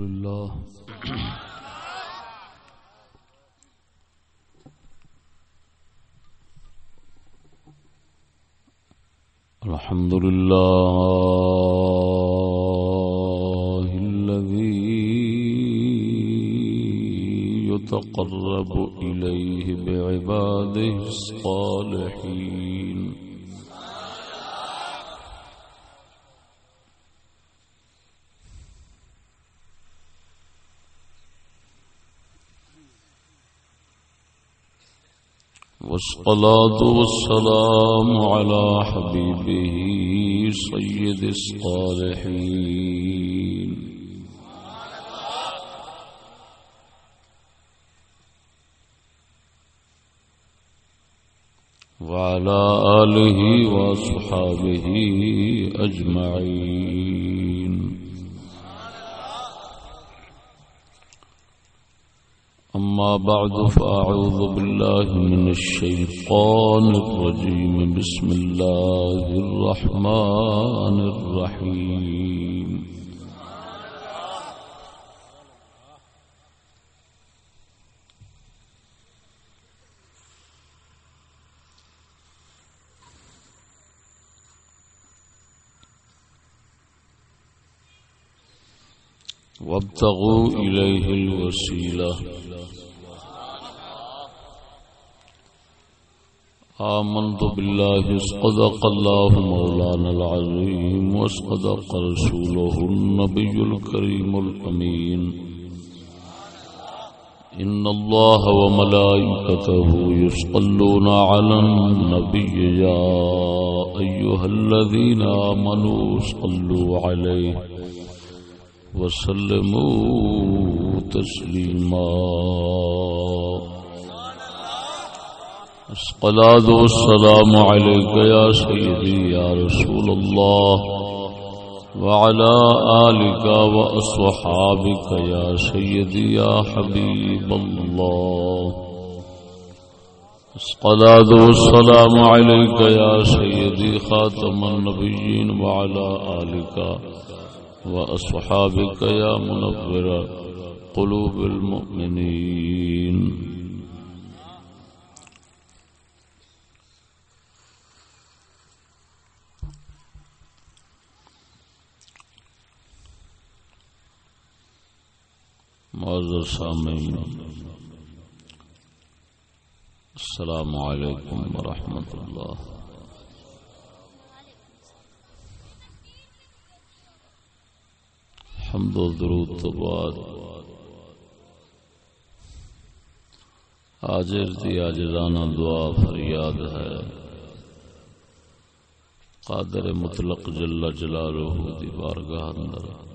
الله الحمد لله الذي يتقرب إليه بعباده الصالحين والصلاة والسلام على حبيبه سيد الصالحين. وعلى آله وصحابه أجمعين. أما بعد فأعوذ بالله من الشيطان الرجيم. بسم الله الرحمن الرحيم. وابتغوا إليه الوسيلة. آمنت بالله صدق الله مولانا العظيم وصدق رسوله النبي الكريم الأمين. إن الله وملائكته يصلون على النبي يا أيها الذين آمنوا صلوا عليه وسلموا تسليما. الصلاة والسلام عليك يا سيدي يا رسول الله وعلى آلك وأصحابك يا سيدي يا حبيب الله الصلاة والسلام عليك يا سيدي خاتم النبيين وعلى آلك وأصحابك يا منور قلوب المؤمنين معذر سامعین السلام علیکم ورحمۃ اللہ۔ حمد و درود تو بعد۔ آجر دی آجرانہ دعا فریاد ہے۔ قادر مطلق جل جلالہ دی بارگاہ اندر۔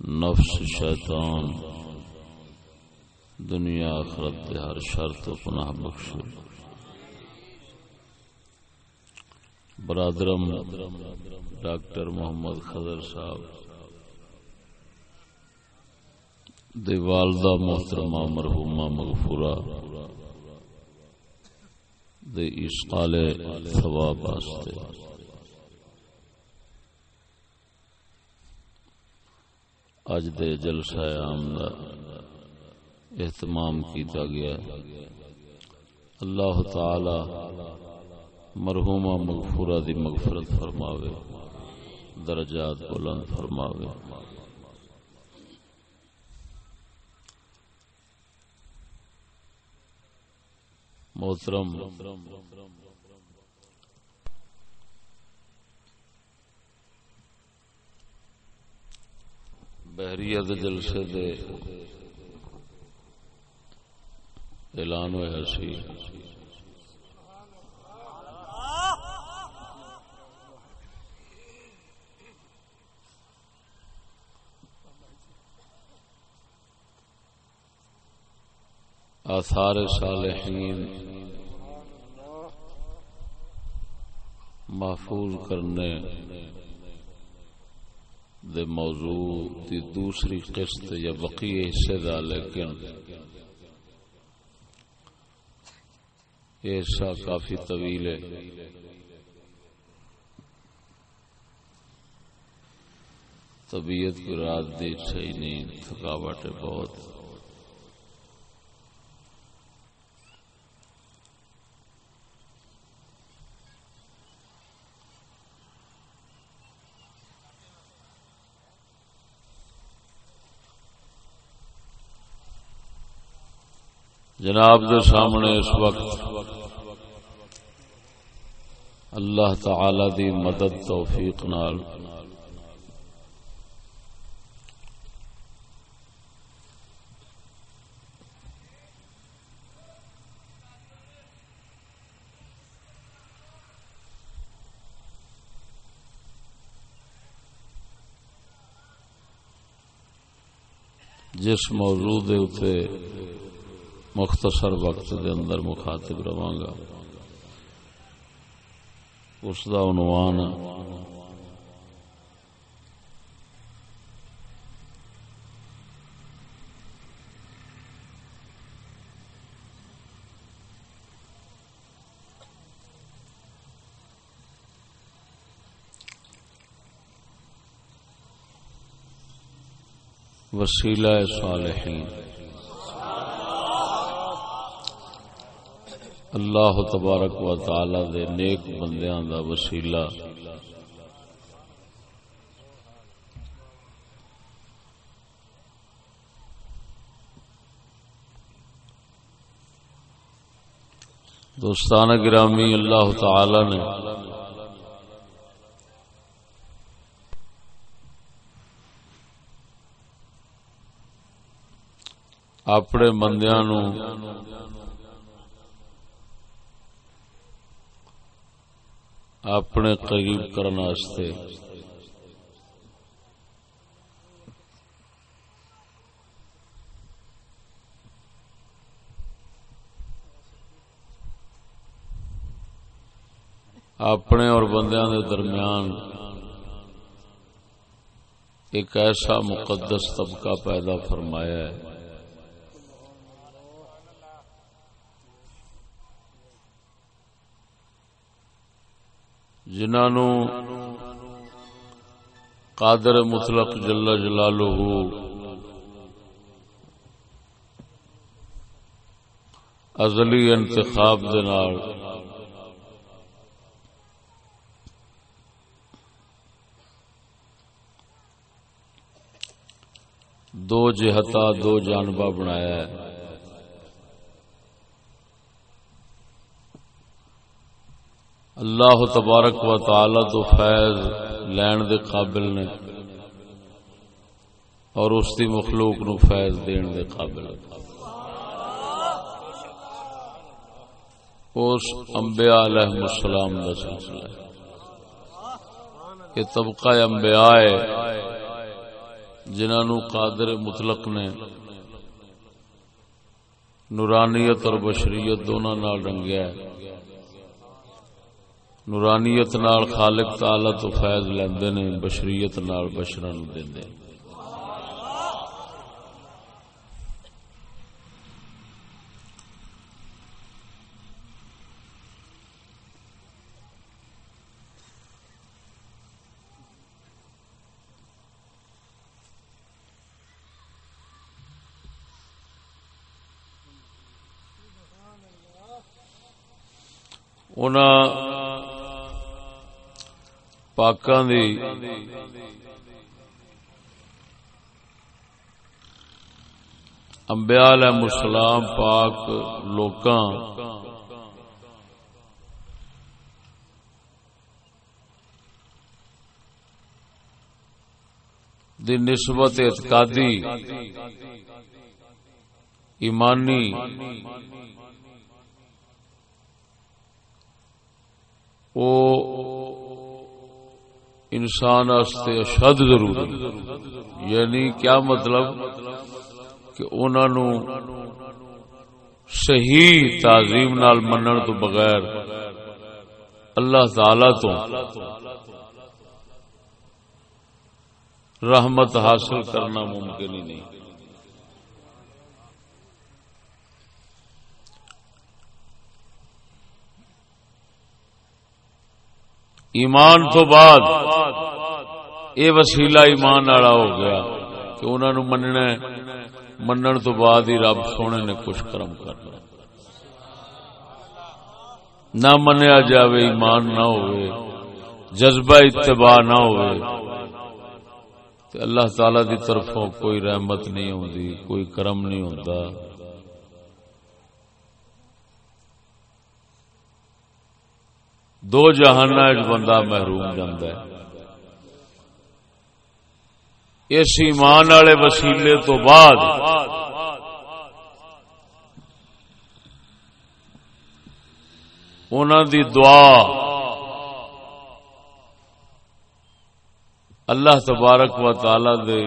نفس شیطان، دنیا آخرت دے ہر شرط و پناہ بخشو برادرم، ڈاکٹر محمد خضر صاحب، دی والدہ محترمہ مرحومہ مغفورہ، دی اسقال ثواب واسطے۔ اج دے جلسہ عام دا اہتمام کیتا گیا ہے۔ اللہ تعالی مرحومہ مغفورہ دی مغفرت فرماوے، درجات بلند فرماوے۔ محترم بحریت جلسے دے اعلان ہوا سی۔ آثار صالحین محفوظ کرنے دے موضوع دی دوسری قسط یا بقی حصے کا لیکن ایسا حصہ کافی طویل ہے۔ طبیعت کی رات دی اچھا صحیح نہیں، تھکاوٹ ہے بہت۔ جناب کے سامنے اس وقت اللہ تعالی دی مدد توفیق نال جس موضوع دے اتے مختصر وقت دے اندر مخاطب رہا گا۔ اس کا عنوان وسیلہ صالحین۔ اللہ تبارک و تعالی دے نیک بندیاں دا وسیلہ۔ دوستان گرامی، اللہ تعالی نے اپنے بندیا نو اپنے قریب کرنے اپنے اور بندیاں دے درمیان ایک ایسا مقدس طبقہ پیدا فرمایا ہے۔ جنہوں قادر مطلق جل جلالہ۔ ازلی انتخاب دنار دو جہتا دو جانبہ بنایا ہے۔ اللہ تبارک و تعالی تو فیض لین دے قابل نے اور اس دی مخلوق نو فیض دین دے قابل اس انبیاء علیہ السلام دا سلسلہ ہے یہ طبقہ انبیاء ہے جنہاں نو قادر مطلق نے نورانیت اور بشریت دونوں نال رنگیا ہے۔ نورانیت نال خالق تعالی تو فیض لیندے نے بشریت نال بشرا نو دیندے انہاں پاکاں دی انبیاء علیہ السلام پاک لوکاں دی نسبت اعتقادی ایمانی او انسان اشد ضروری یعنی کیا مطلب؟ کہ انہوں صحیح تعظیم نال منن تو بغیر اللہ تعالی تو رحمت حاصل کرنا ممکن ہی نہیں۔ ایمان تو بعد یہ وسیلہ ایمان والا ہو گیا کہ انہوں نے مننا منن تو بعد ہی رب سونے نے کچھ کرم کرنا نہ منیا جاوے، ایمان نہ ہوئے، جذبہ اتباع نہ ہوئے۔ تو اللہ تعالی دی طرفوں کوئی رحمت نہیں ہوندی، کوئی کرم نہیں ہوندا۔ دو جہان بندہ محروم جاندہ ہے۔ اس ایمان والے وسیلے تو بعد دی دعا اللہ تبارک و تعالی دے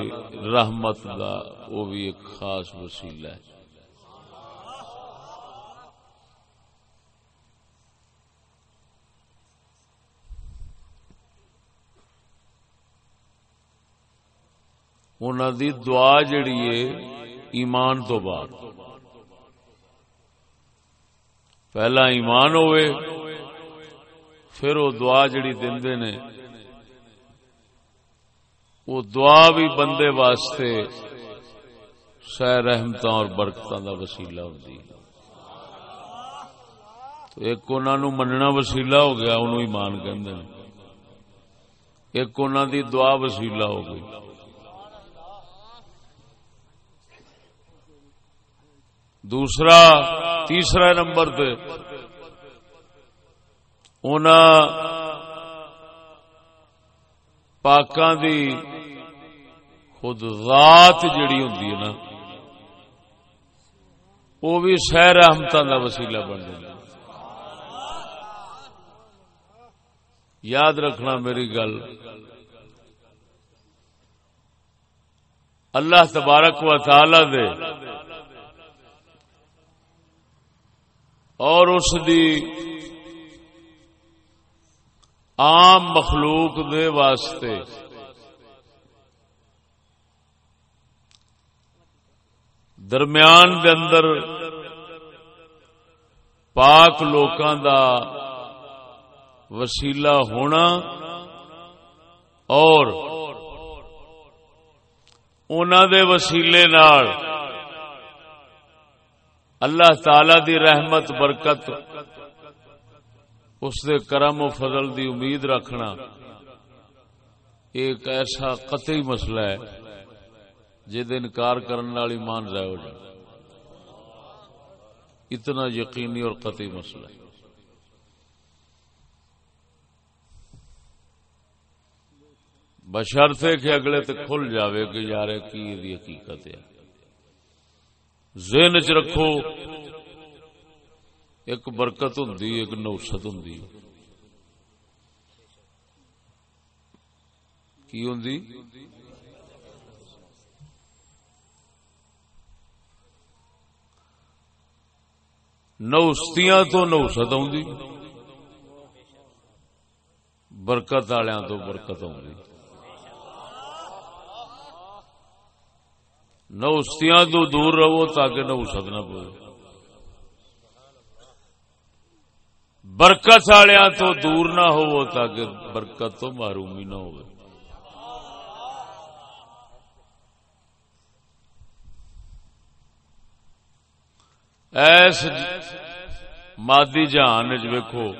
رحمت دا وہ بھی ایک خاص وسیلہ ہے۔ دی دعا جڑی ہے ایمان تو بعد۔ پہلا ایمان ہوئے، پھر وہ دعا جڑی دے نے، وہ دعا بھی بندے واسطے سہ رحمت اور برکت کا وسیلا ہوتی ایک انہوں مننا وسیلہ ہو گیا، انہوں ایمان کہ ایک انہوں دی دعا وسیلہ ہو گئی۔ دوسرا، تیسرا نمبر پہ۔ پاکاں دی خود ذات جڑی ہوں نا وہ بھی سیر احمد کا وسیلہ بن جائے یاد رکھنا میری گل۔ اللہ تبارک و تعالی دے اور اس دی عام مخلوق دے واسطے۔ درمیان دے اندر پاک لوکاں دا وسیلہ ہونا اور انہوں دے وسیلے نال اللہ تعالی دی رحمت، برکت، اس دے کرم و فضل دی امید رکھنا ایک ایسا قطعی مسئلہ ہے جد انکار کرنے والی مان ضائع ہو جائے۔ اتنا یقینی اور قطعی مسئلہ ہے۔ بشرتے کہ اگلے تے کھل جاوے کہ یار کی حقیقت ہے۔ ذہن چ رکھو، ایک برکت ہوں ایک نوست ہوں کی ہوں نوستیاں تو نوست آ برکت والوں تو برکت آ نوستیاں تو دور رہو تاکہ نہ اسد نہ پو برکت والیا تو دور نہ ہو تاکہ برکت تو معرومی نہ ہو ایس مادی جہان ویکو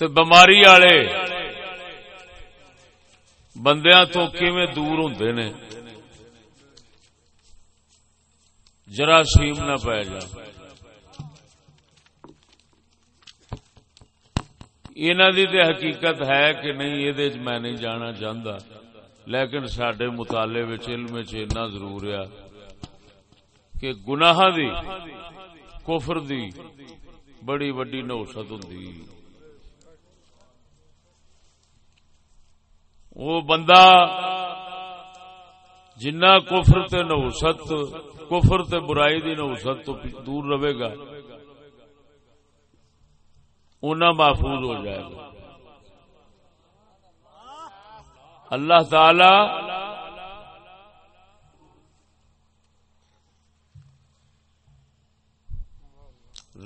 تو بماری والے بندیاں تو کیویں دور ہوں نے؟ جراثیم نہ پی جا۔ دی حقیقت ہے کہ نہیں یہ میں نہیں جانا چاہتا لیکن سڈے مطالعے علم چنا ضرور ہے کہ گناہ دی، کفر دی بڑی وڈی نوست ہوں وہ بندہ جنا کفر تے نوست کفر تے برائی دی نوست تو دور رہے گا اُنہ محفوظ ہو جائے گا۔ اللہ تعالی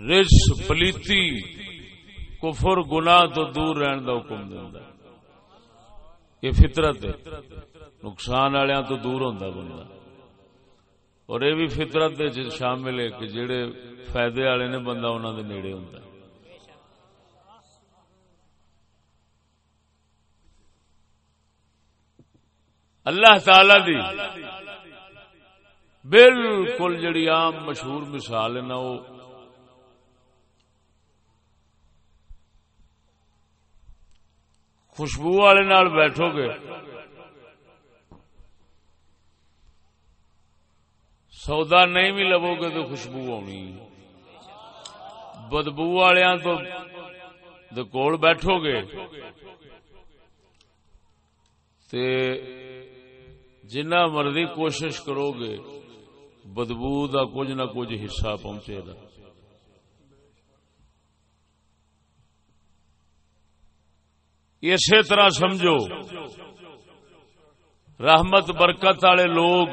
رس پلیتی، کفر، گناہ تو دور رہن کا حکم دینا یہ فطرت ہے۔ نقصان والوں تو دور ہوتا بندہ۔ اور یہ بھی فطرت شامل ہے کہ جڑے فائدے والے نے بندہ انہوں دے نیڑے ہوتا اللہ تعالی دی بالکل جڑی عام مشہور مثال ہے نا، وہ خوشبو والے نال بیٹھو گے سودا نہیں بھی لو گے تو خوشبو آنی۔ بدبو والوں تو کول بیٹھو گے تے جنہ مرضی کوشش کرو گے بدبو کا کچھ نہ کچھ حصہ پہنچے گا۔ اسی طرح سمجھو، رحمت برکت والے لوگ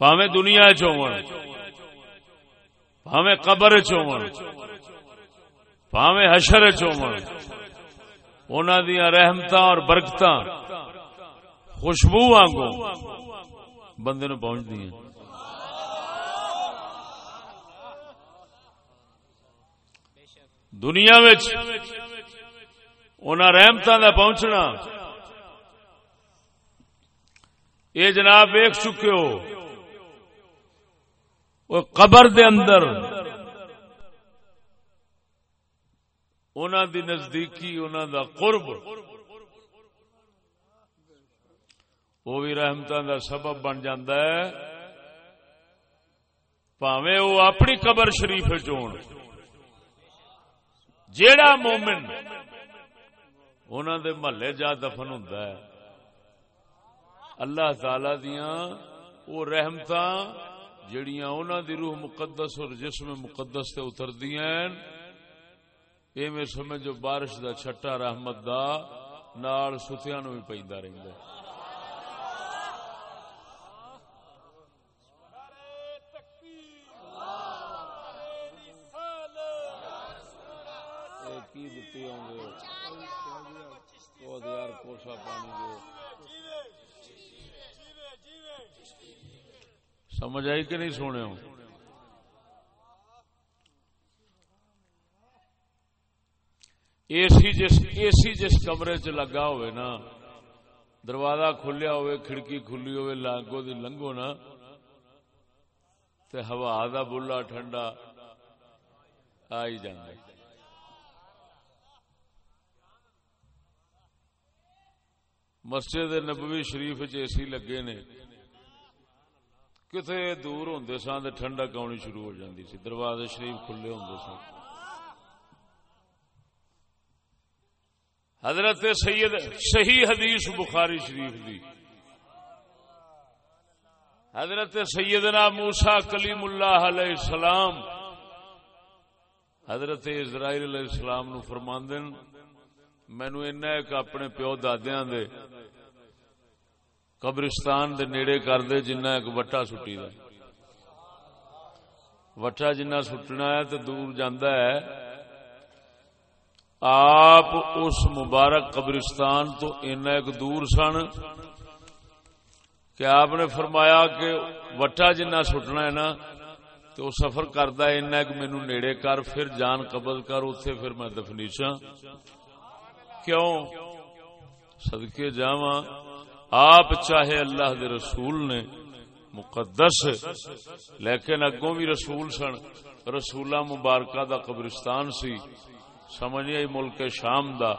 پاوے دنیا پاوے قبر پاوے حشر انہوں دیا رحمت اور برکت خوشبو آگوں بندے نو پہنچ دیا دنیا رحمت پہنچنا۔ یہ جناب ویک چکے ہو۔ قبر دے اندر دی نزدیکی دا قرب۔ وہ بھی رحمت دا سبب بن ہے۔ پاوے وہ اپنی قبر شریف چون جیڑا مومن انہوں دے محلے جا دفن ہوں اللہ تعالی دیاں وہ رحمت جڑیاں انہوں دی روح مقدس اور جسم مقدس تے اتر دیاں اے میں سمجھو بارش دا چھٹا رحمت دا نال ستیاں نو بھی پیندا رہندا ہے۔ سمجھ آئی کہ نہیں سونے ہو اے سی جس اے سی جس کمرے چ لگا ہوئے نا، دروازہ کھلیا ہوئے، کھڑکی کھلی ہوئے لانگو دی لنگو نا، تے ہوا دا بلا ٹھنڈا آئی جاندے۔ مسجد نبوی شریف چ اے سی لگے نے۔ کتنے دور ہوں سن ٹھنڈک آنی شروع ہو جاتی سی دروازے شریف کھلے ہوں سن حضرت سید صحیح حدیث بخاری شریف دی حضرت سیدنا موسا کلیم اللہ علیہ السلام حضرت اسرائیل علیہ السلام نو فرماندن مینو ایک اپنے پیو دادیاں دے قبرستان دے نیڑے کر دے جنہ ایک وٹا سٹی دا وٹا جنہ سٹنا ہے تو دور جاندہ ہے۔ آپ اس مبارک قبرستان تو اینا ایک دور سن۔ کہ آپ نے فرمایا کہ وٹا جنہ سٹنا ہے نا تو سفر کرتا ہے، اینا ایک مینو نیڑے کر، پھر جان قبض کر اتنے پھر میں دفنیچا کیوں؟ صدقے جاواں۔ آپ چاہے اللہ دے رسول نے مقدس لیکن اگوں بھی رسول سن۔ رسولہ مبارکہ دا قبرستان سی۔ سمجھے ملک شام دا۔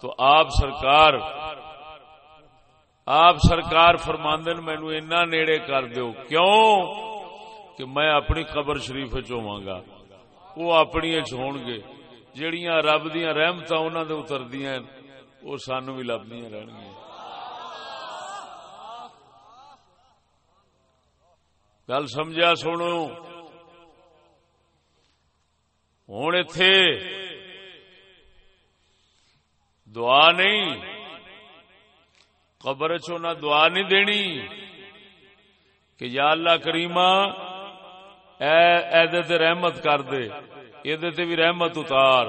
تو آپ سرکار آپ سرکار فرماندن مینو اینا نیڑے کر دیو۔ کیوں؟ کہ میں اپنی قبر شریف چواں گا وہ اپنی ہون گے۔ جڑیاں رب دیا رحمت انہوں نے اتردیاں وہ سانو بھی لبدیاں رہن گل سمجھا سنو ہوں اتے دعا نہیں قبر چنا دعا نہیں دینی کہ یا اللہ کریما اے رحمت کر دے یہ بھی رحمت اتار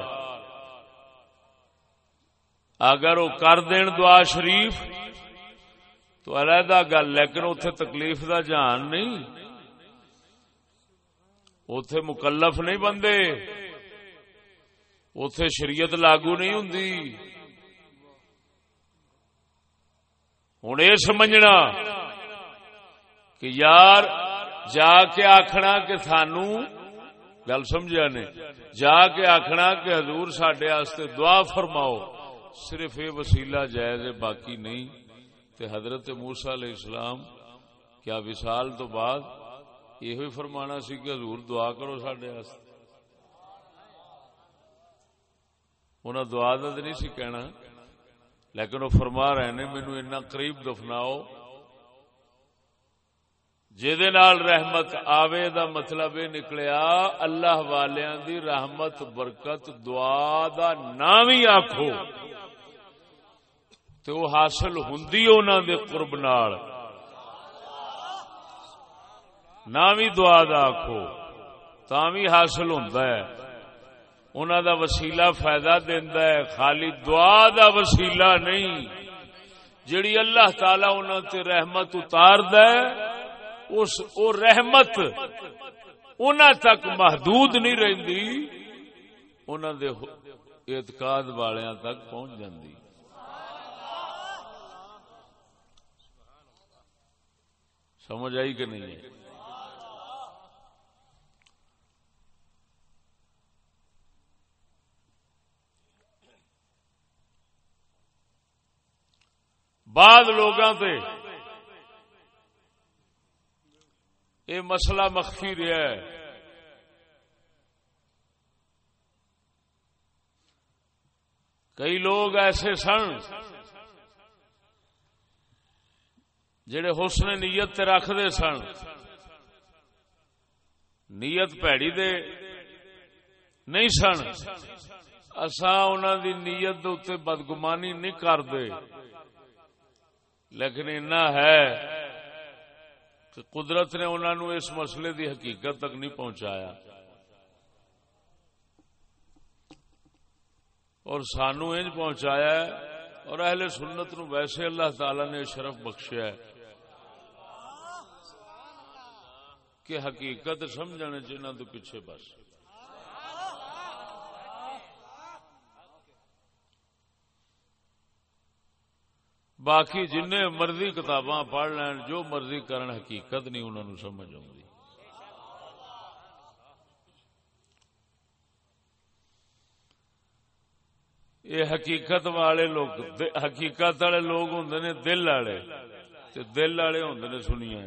اگر وہ کر دین دعا شریف تو علیحدہ گل لیکن اتے تکلیف دا جان نہیں اتے مکلف نہیں بندے۔ اتے شریعت لاگو نہیں ہوں ہوں یہ سمجھنا کہ یار، جا کے آخنا کہ سانو، گل سمجھا نے، جا کے آخنا کہ حضور سڈے دعا فرماؤ، صرف یہ وسیلہ جائز ہے، باقی نہیں۔ تے حضرت موسا علیہ السلام کیا وسال تو بعد یہ فرمانا سی کہ حضور دعا کرو سڈے انہیں دعا تو نہیں سی کہنا، لیکن وہ فرما رہے نے مینو اتنا قریب دفناؤ۔ نال رحمت آوے دا مطلب یہ نکلیا، اللہ والیاں دی رحمت، برکت، دعا دا نام ہی آخو تو حاصل ہوں دے قرب نال۔ نام ہی دعا دا آخو بھی حاصل ہوں انہوں دا وسیلہ فائدہ دینا ہے، خالی دعا دا وسیلہ نہیں۔ جڑی اللہ تعالی انہوں تے رحمت اتار دے اس او رحمت انہوں تک محدود نہیں رہندی انہوں دے اعتقاد والیاں تک پہنچ جاندی۔ سمجھ آئی کہ نہیں ہے؟ بعد لوگوں سے یہ مسئلہ مخفی رہا ہے۔ کئی لوگ ایسے سن جڑے حسن نیت تے سن۔ نیت پیڑی دے نہیں سن۔ اسا انہوں دی نیت اتنے بدگمانی نہیں کرتے لیکن اتنا ہے کہ قدرت نے انہوں نے اس مسئلے دی حقیقت تک نہیں پہنچایا۔ اور سانو انج پہنچایا ہے اور اہل سنت نو ویسے اللہ تعالی نے شرف بخشیا ہے کہ حقیقت سمجھنے جنہ تو پیچھے بس۔ باقی جن مرضی کتاباں پڑھ لین، جو مرضی کرن، حقیقت نہیں انہوں نے سمجھ آئی یہ حقیقت والے لوگ حقیقت والے لوگ ہوں نے دل والے دل والے ہوں نے سنیا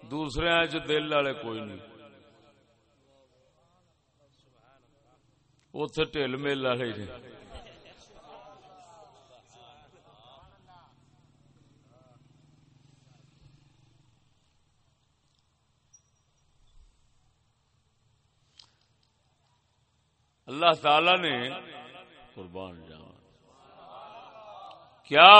دوسرے دل والے کوئی نہیں۔ اتے ٹھل مل والے اللہ تعالی نے قربان جان کیا؟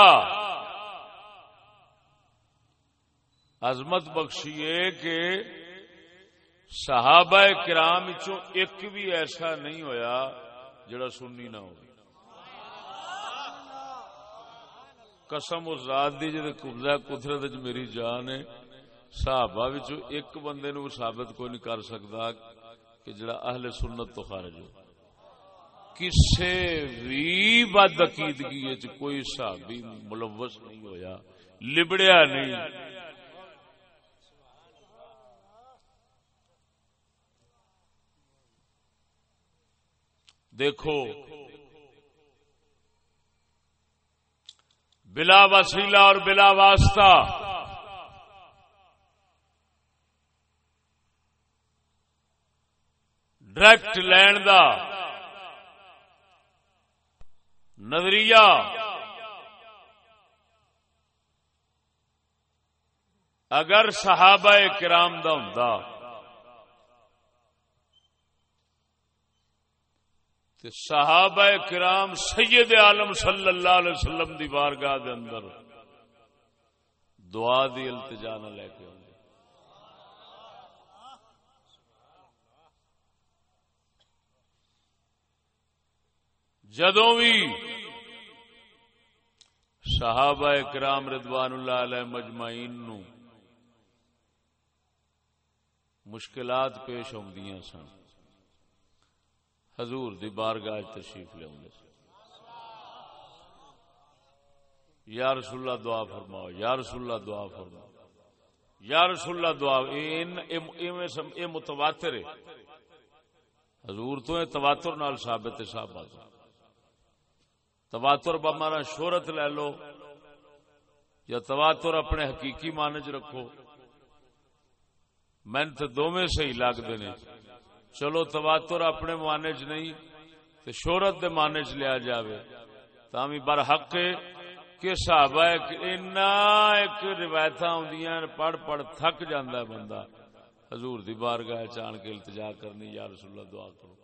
عظمت بخشیے کہ صحابہ کرام چو ایک بھی ایسا نہیں ہویا جڑا سننی نہ ہو۔ قسم اس ذات دی جے قبضہ قدرت میری جان ہے، صحابہ وچ ایک بندے نو ثابت کوئی نہیں کر سکتا کہ جڑا اہل سنت تو خارج ہو۔ کسے بھی بد عقیدگی کوئی صحابی ملوث نہیں ہویا، لبڑیا نہیں۔ دیکھو، بلا وسیلہ اور بلا واسطہ۔ ڈائریکٹ لینڈ دا۔ نظریہ۔ اگر صحابہ کرام دا ہوں صحابہ کرام سید عالم صلی اللہ علیہ وسلم دی بارگاہ دے اندر دعا دی التجا نہ لے کے آؤں جدوں بھی صحابہ کرام ردوان اللہ علیہ مجمعین نو مشکلات پیش آدی سن۔ حضور دی بارگاہ تشریف لیا یا رسول اللہ دعا فرماؤ، یا رسول اللہ دعا فرماؤ۔ یا رسول اللہ دعا، اے متواتر ہے۔ حضور تو تواتر نال ثابت صاحب تواتر بمارا شہرت لے لو، یا تواتر اپنے حقیقی مان چ رکھو۔ من تو دونوں صحیح لگتے نے۔ چلو تواتر اپنے مانے چ نہیں تو شہرت دے مانے چ لیا جائے تامی بر حق کہ صحابہ اینا ایک روایت آدی پڑھ پڑھ تھک جاندہ بندہ۔ حضور دی بارگاہ چان کے التجا کرنی، یا رسول اللہ دعا کرو۔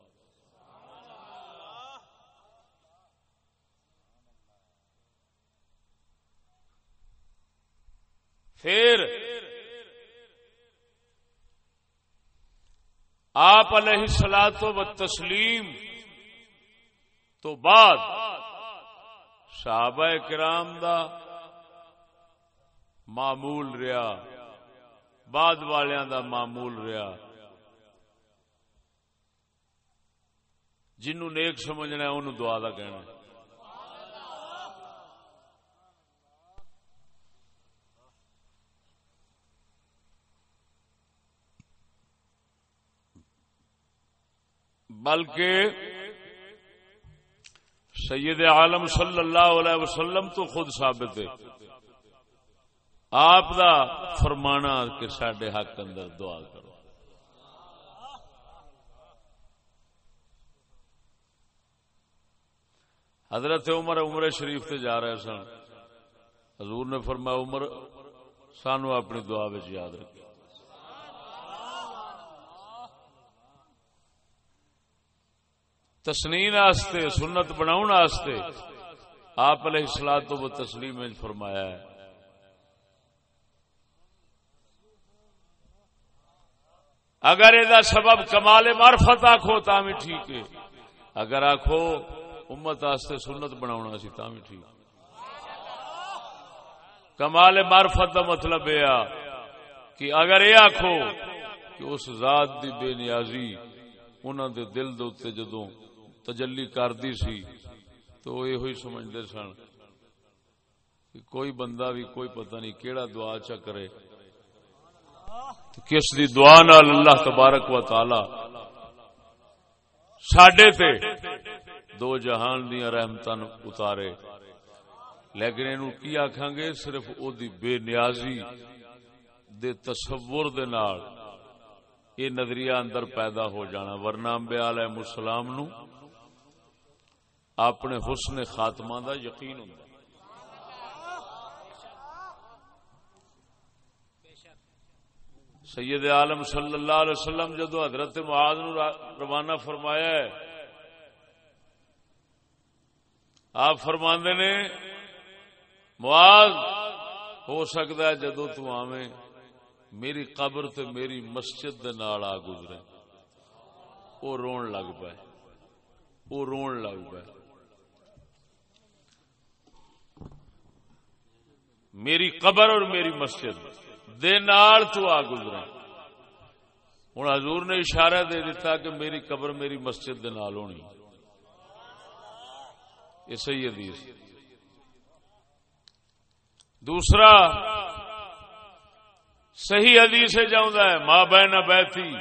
پھر آپ علیہ سلاد و تسلیم تو بعد صحابہ کرام دا معمول رہا، بعد والیاں دا معمول رہا۔ جنوں نیک سمجھنا انہوں دعا دا کہنا بلکہ سید عالم صلی اللہ علیہ وسلم تو خود ثابت ہے۔ آپ دا فرمانا کہ سڈے حق اندر دعا کرو۔ حضرت عمر عمر شریف تے جا رہے سن۔ حضور نے فرمایا، عمر، سانو اپنی دعا یاد رکھ تسنین آستے، سنت بناؤن آستے۔ آپ علیہ السلام تو وہ تسلیم فرمایا ہے۔ اگر یہ سبب کمال معرفت آخو تا بھی ٹھیک ہے۔ اگر آخو امت آستے سنت بناؤنا سی تا بھی ٹھیک۔ کمال معرفت کا مطلب یہ کہ اگر یہ آخو کہ اس ذات دی بے نیازی انہوں دے دل دے جدوں تجلی کردی سی، تو یہ سمجھتے سن کہ کوئی بندہ بھی کوئی پتہ نہیں کیڑا دعا چا کرے۔ کس دی دعا نال اللہ تبارک و تعالی ساڈے تے دو جہان دیا رحمت اتارے۔ لیکن اینو کی آکھاں گے؟ صرف او دی بے نیازی دے تصور دے نال یہ نظریہ اندر پیدا ہو جانا۔ ورنہ انبیاء علیہ السلام نو اپنے حسن خاتمہ دا یقین ہوں سید عالم صلی اللہ علیہ وسلم جدو حضرت معاذ نو روانہ فرمایا ہے، آپ فرماندے نے، معاذ، ہو سکتا ہے جدو تو آویں، میری قبر تے میری مسجد دے نال آ گزرے وہ رون لگ پائے۔ وہ رون لگ پائے۔ میری قبر اور میری مسجد دے نال تو آ گزرا ہوں حضور نے اشارہ دے دیتا کہ میری قبر میری مسجد دے نال ہونی۔ یہ صحیح حدیث۔ دوسرا، صحیح حدیث جاؤں ہے ماں بہن بیتی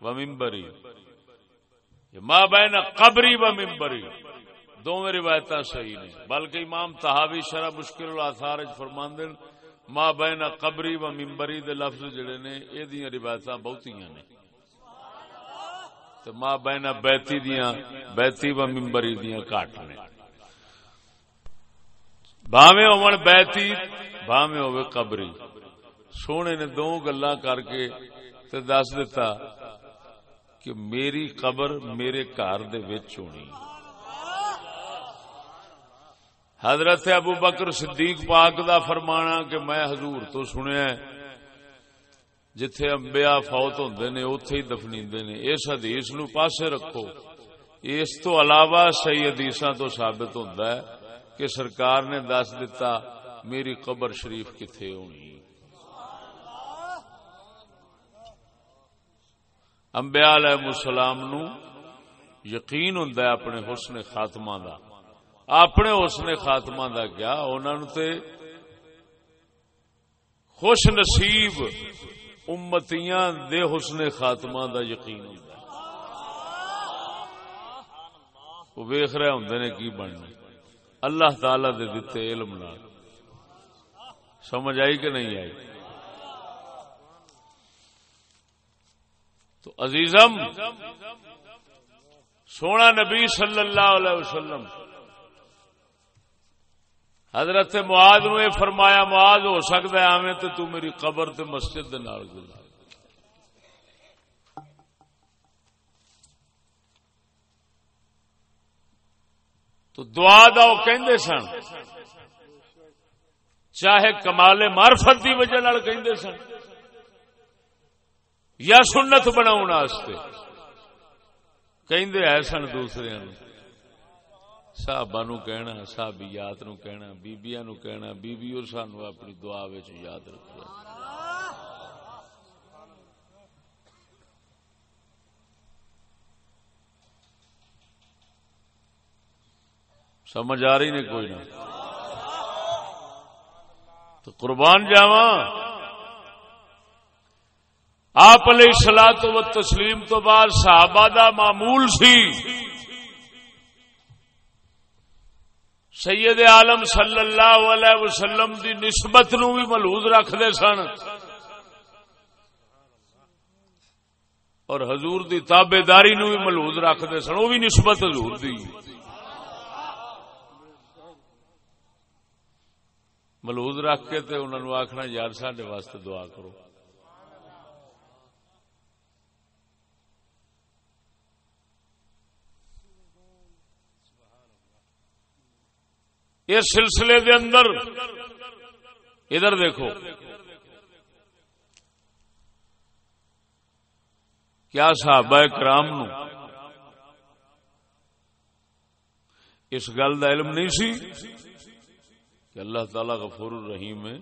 و ممبری ماں بہن قبری و ممبری دونوں روایت صحیح نے۔ بلکہ امام تحاوی شرح مشکل الاثار فرمان دن ماں بہن قبری و ممبری دے لفظ جڑے نے یہ دیا روایت بہت نے۔ تو ماں بہن بیتی دیا بیتی و ممبری دیا کاٹ نے۔ باویں ہون بیتی باویں ہوے قبری۔ سونے نے دو گلا کر کے تے دس دیتا کہ میری قبر میرے گھر دے وچ ہونی۔ حضرت ابو بکر صدیق پاک دا فرمانا کہ میں حضور تو سنیا جتھے امبیا فوت ہوندے نے، اوتھے ہی دفنی نے۔ اس حدیث نو پاسے رکھو۔ اس تو علاوہ صحیح حدیثاں تو ثابت ہوندا ہے کہ سرکار نے دس دتا، میری قبر شریف کتھے ہونی۔ امبیا علیہ السلام نو یقین ہوندا ہے اپنے حسن خاتمہ دا۔ اپنے حسن خاتمہ دا کیا انہوں تے خوش نصیب امتیاں دے حسن خاتمہ دا یقین ہوندا وہ ویخ رہے ہوں نے کی بننا اللہ تعالی دے دیتے علم نال۔ سمجھ آئی کہ نہیں آئی؟ تو عزیزم، سونا نبی صلی اللہ علیہ وسلم حضرت معاذ نو فرمایا، معاذ ہو سکتا ہے آویں تو تو میری قبر تے مسجد دے نال گزار تو دعا دا وہ کہندے سن، چاہے کمال معرفت دی وجہ نال کہندے سن، یا سنت بناؤ کہندے ہے سن دوسرے صحابہ نو کہنا، صحابیات نو کہنا، بیبیاں نو کہنا بیبیو سانو اپنی دعا وچ یاد رکھو سمجھ آ رہی نہیں کوئی نہ۔ تو قربان جاواں۔ آپ علیہ سلا تو تسلیم تو بعد صحابہ دا معمول سی۔ سید عالم صلی اللہ علیہ وسلم دی نسبت نو بھی ملوز رکھتے سن۔ اور حضور دی تابے داری نو بھی ملوز رکھتے سن۔ وہ بھی نسبت حضور دی۔ ملوز رکھ کے تے انہوں نے آخنا یار سڈے واسطے دعا کرو۔ اس سلسلے دے اندر۔ ادھر دیکھو۔ کیا صحابہ کرام نو اس گل کا علم نہیں سی کہ اللہ تعالی غفور الرحیم ہے،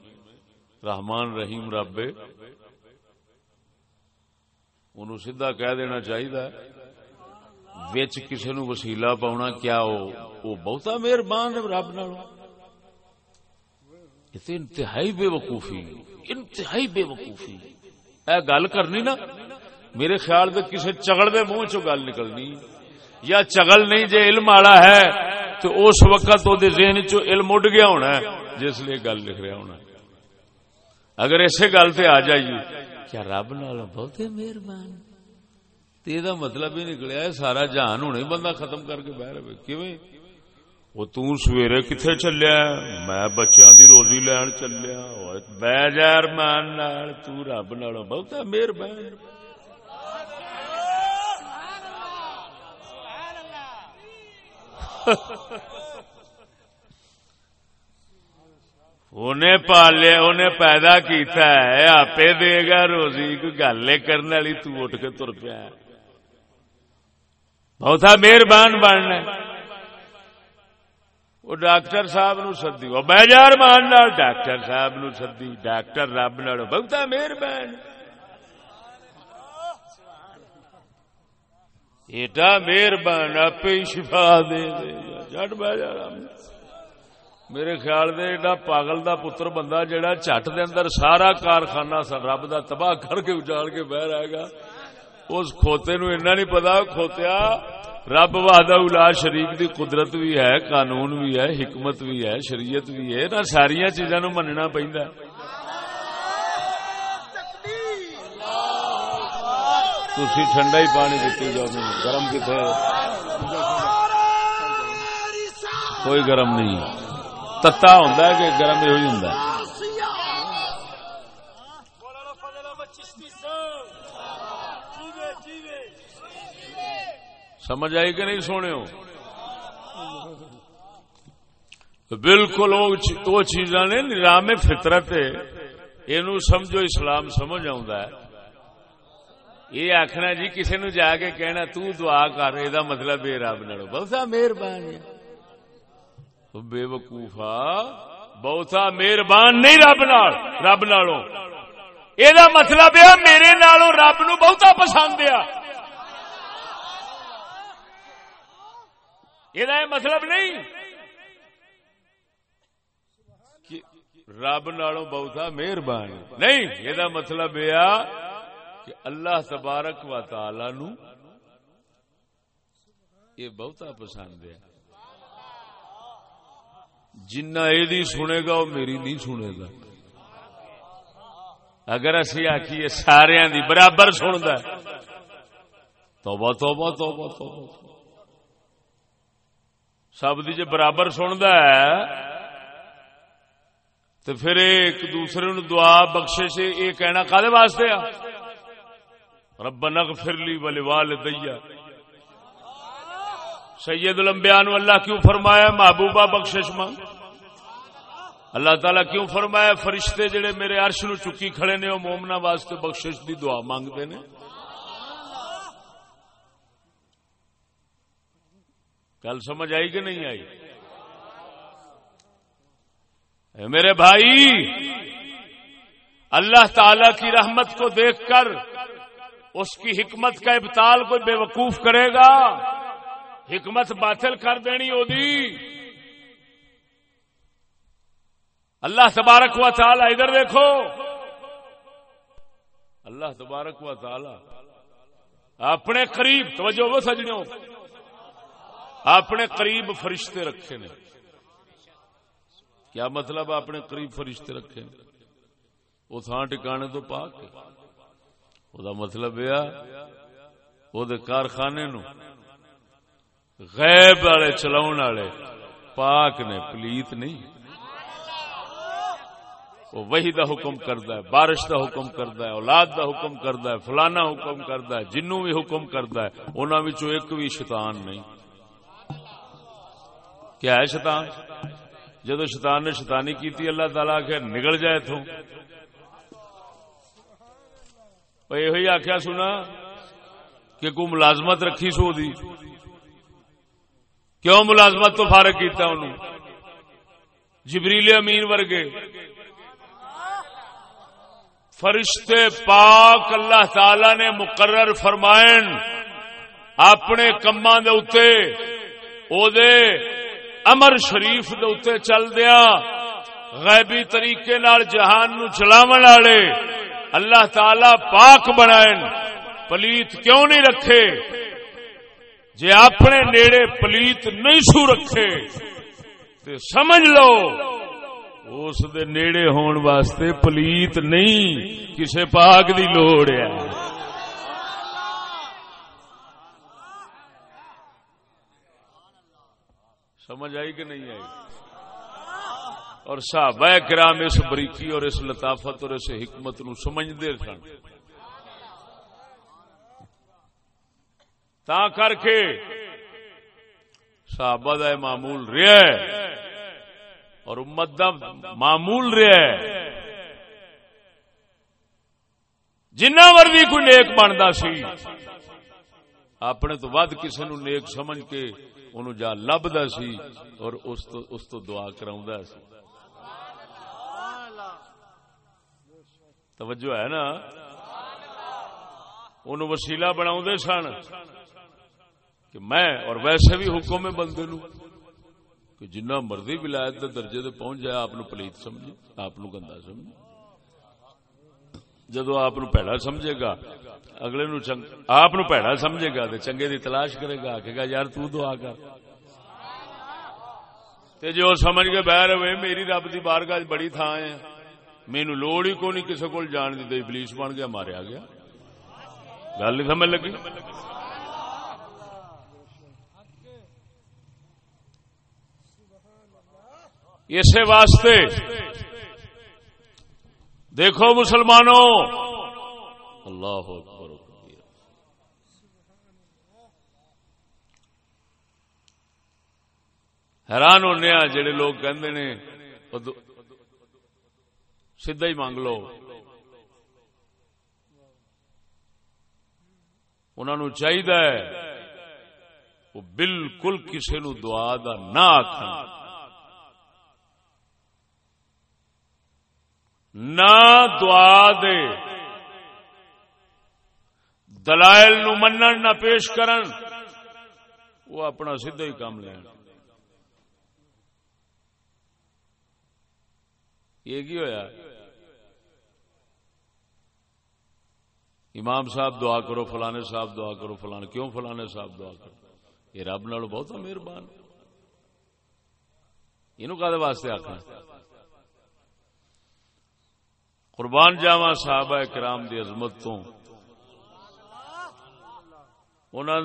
رحمان رحیم رب انہوں سیدھا کہہ دینا چاہیے۔ وچ کسی نو وسیلہ پاؤنا کیا وہ بہتا مہربان رب نال انتہائی بے وقوفی، انتہائی بے وقوفی۔ اے گل کرنی نا، میرے خیال میں کسی چگڑ دے منہ چ گل نکلنی۔ یا چگل نہیں جے علم آڑا ہے، تو اس وقت وہ ذہن چ علم اڈ گیا ہونا ہے، جس لیے گل لکھ رہا ہونا اگر اسی گل سے آ جائیے۔ کیا رب نال بہت مہربان۔ یہ مطلب ہی نکلیا سارا جہان ہونے بندہ ختم کر کے بہ رہے وہ تیرے کتنے چلیا میں بچوں دی روزی لین چلیا بہ جار مان نال بہت مہربان انہیں پالیا انہیں پیدا کیتا ہے آپ دے گا روزی کوئی گل کرنے والی تٹ کے تر پیا بہت مہربان بننا وہ ڈاکٹر صاحب نو سدی۔ وہ بےجار مان ڈاکٹر صاحب نو سدی۔ ڈاکٹر رب نال بہت مہربان۔ ایڈا مہربان آپ شفا دے دے۔ جٹ بہ جا میرے خیال دے ایڈا پاگل دا پتر بندہ جڑا چٹ دے اندر سارا کارخانہ سر رب دا تباہ کر کے اجاڑ کے بہ رہے گا۔ اس کھوتے نو اینا نہیں پتا، کھوتیا رب وحدہ الا شریف دی قدرت بھی ہے، قانون بھی ہے، حکمت بھی ہے، شریعت بھی ہے۔ نہ ساری چیزاں نو مننا پہندا تھی ٹھنڈا ہی پانی دیتی جاؤ، گرم کتنے کوئی گرم نہیں۔ تتا ہوں کہ گرم یہ ہوں سمجھ آئی کہ نہیں سونے ہو؟ بالکل وہ چیزاں نے نظام فطرت یہ سمجھو اسلام سمجھ آ یہ آخنا جی کسی نو جا کے کہنا تو دعا کر یہ مطلب یہ رب نالو۔ بہتا مہربان بے وقوفا بہتا مہربان نہیں رب نال، رب نالوں یہ مطلب ہے، میرے نالوں رب نو بہتا پسند آ یہ مطلب نہیں رب نالوں بہتا مہربان نہیں یہ مطلب یہ کہ اللہ تبارک و تعالی نو یہ بہتا پسند ہے جنا یہ سنے گا وہ میری نہیں سنے گا اگر اسی آخیے سارا دی برابر سنتا توبہ توبہ توبہ توبہ سب دی جے برابر سنتا ہے تو پھر ایک دوسرے نو دعا بخشے سے یہ کہنا کالے واسطے آ رب نگ فرلی ولی سید الانبیاء نو اللہ کیوں فرمایا محبوبہ بخشش مانگ اللہ تعالیٰ کیوں فرمایا فرشتے جڑے میرے عرش نو چکی کھڑے نے وہ مومنا واسطے بخشش دی دعا مانگتے نے کل سمجھ آئی کہ نہیں آئی؟ میرے بھائی، اللہ تعالی کی رحمت کو دیکھ کر اس کی حکمت کا ابتال کوئی بے وقوف کرے گا؟ حکمت باطل کر دینی ہوگی اللہ تبارک و تعالی، ادھر دیکھو۔ اللہ تبارک و تعالی، اپنے قریب، توجہ وہ سجنوں۔ اپنے قریب فرشتے رکھے نے۔ کیا مطلب اپنے قریب فرشتے رکھے وہ تھان ٹکانے تو پاک وہ مطلب یہ وہ کارخانے نو غیب والے چلاؤ والے پاک نے، پلیت نہیں۔ وہ وہی دا حکم کرتا ہے، بارش دا حکم کرتا ہے، اولاد دا حکم کرتا ہے، فلانا حکم کرتا ہے، جنوں بھی حکم کرتا ہے انہوں ایک بھی شیطان نہیں۔ کیا ہے شیطان؟ جدو شیطان نے شیطانی کی اللہ تعالی آخیا نکل جائے تھو یہ آخیا سنا کہ کو ملازمت رکھی سو دی۔ کیوں ملازمت تو فارغ کیتا انہوں؟ جبریل امین ورگے۔ فرشتے پاک اللہ تعالی نے مقرر فرمائن، اپنے کما دے امر شریف دے چل دیا۔ غیبی طریقے نال جہان نو چلاون والے۔ اللہ تعالی پاک بنائے پلیت کیوں نہیں رکھے؟ جے اپنے نیڑے پلیت نہیں سو رکھے، تے سمجھ لو، اس دے نیڑے ہون واسطے پلیت نہیں، کسے پاک دی لوڑ ہے۔ سمجھ آئی کہ نہیں آئی؟ اور صحابہ کرام اس بریکی اور اس لطافت اور اس حکمت نو سمجھتے سن۔ تا کر کے صحابہ دا معمول رہا ہے اور امت دا معمول رہا ہے۔ جنہ مرضی کوئی نیک بنتا سی، اپنے تو ود کسی نو نیک سمجھ کے انہوں جا لبدا سی اور اس تو اس تو دعا کراؤں سی۔ توجہ ہے نا؟ انہوں وسیلہ بنا سن کہ میں اور ویسے بھی حکم ہے بندے نو کہ جنہ مرضی ولایت دے درجے دے پہنچ جائے، آپ پلیت سمجھے، آپ گندا سمجھے۔ جدو آپ پیڑا سمجھے گا اگلے نو چنگ آپ پیڑا سمجھے گا تو چنگے دی تلاش کرے گا کہ گا یار تو دعا کر تے جو سمجھ کے بہ رہے میری رب دی بارگاہ بڑی تھان ہے مینو لوڑ ہی کو نہیں کسی کو جان دی پولیس بن گیا ماریا گیا گل نہیں سمجھ لگی اسی واسطے دیکھو مسلمانوں، اللہ اکبر حیران ہونے جڑے لوگ کہندے نے سیدھا ہی مانگ لو۔ انہوں چاہیے وہ بالکل کسی نو دعا دا نہ آخ نہ دعا دے دلائل نو منن نہ پیش کرن وہ اپنا سیدھا ہی کام لین یہ کی ہویا امام صاحب دعا کرو فلانے صاحب دعا کرو فلانے کیوں فلانے صاحب دعا کرو یہ رب نال بہت مہربان یہ واسطے آخر قربان جاوا صاحب کرام دی عظمت تو۔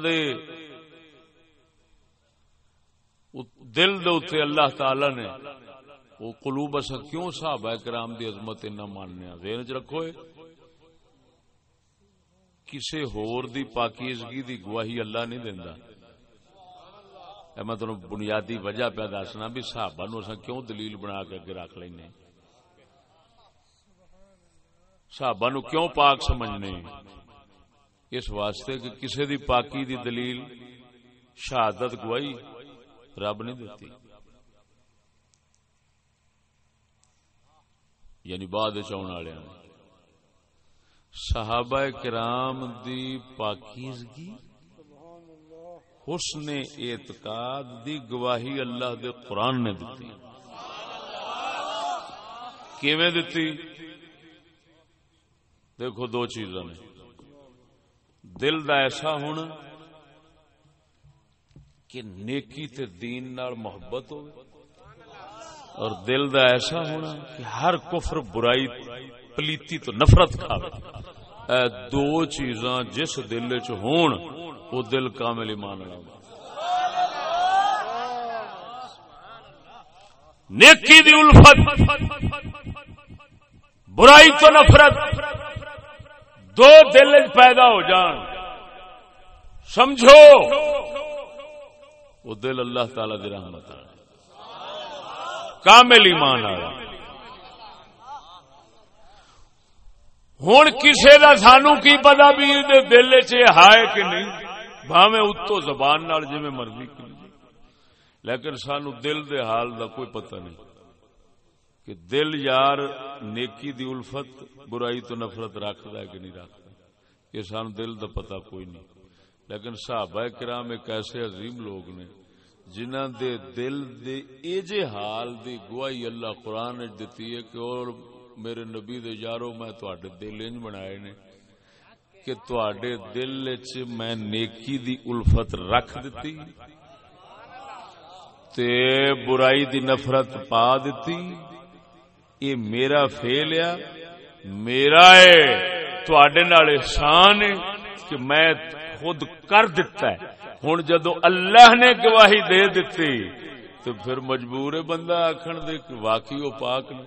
دے دل دے اللہ تعالی نے وہ قلوب اصا کیوں صاحب کرام دی عظمت اتنا ماننے ذہن چ رکھو کسی ہور دی پاکیزگی دی گواہی اللہ نہیں دیندا۔ میں تمہیں بنیادی وجہ پہ دسنا بھی صحابہ نو کیوں دلیل بنا کے اگے رکھ لینے صحابہ نو کیوں پاک سمجھنے؟ اس واسطے کہ کسی دی پاکی دی دلیل شہادت گواہی رب نہیں دیتی۔ یعنی بعد چون والے ہاں۔ صحابہ کرام دی پاکیزگی، حسن اعتقاد دی گواہی اللہ دے قرآن نے دیتی۔ کیویں دیتی؟ دیکھو دو چیزاں نے۔ دل دا ایسا ہونا کہ نیکی تے دین نال محبت ہو اور دل دا ایسا ہونا کہ ہر کفر برائی، پلیتی تو نفرت کھاوے۔ اے دو چیزاں جس دل چ ہون وہ دل کامل ایمان والا نیکی دی الفت، برائی تو نفرت۔ دو دل پیدا ہو جان۔ سمجھو؟ وہ دل اللہ تعالی دی رحمت کامل ایمان آ ہوں کسی کا سانو کی پتا بھی دل چ ہائے کہ نہیں؟ باویں اتو زبان نال جی مرضی کی لیکن سانو دل دے حال دا کوئی پتہ نہیں۔ کہ دل یار نیکی دی الفت، برائی تو نفرت رکھدا ہے کہ نہیں رکھدا؟ یہ سانو دل دا پتہ کوئی نہیں۔ لیکن صحابہ کرام ایک ایسے عظیم لوگ نے جنہ دے دل دے ایجے حال دی گواہی اللہ قرآن دیتی ہے کہ اور میرے نبی دے یارو، میں تواڈے دل انج بنائے نے کہ تواڈے دل چ میں نیکی دی الفت رکھ دتی تے برائی دی نفرت پا دیتی یہ میرا فیل ہے، میرا ہے نال احسان ہے کہ میں خود کر دیتا ہے۔ ہن جدو اللہ نے گواہی دے دیتی تو پھر مجبور ہے بندہ آکھن دے کہ واقعی وہ پاک نے۔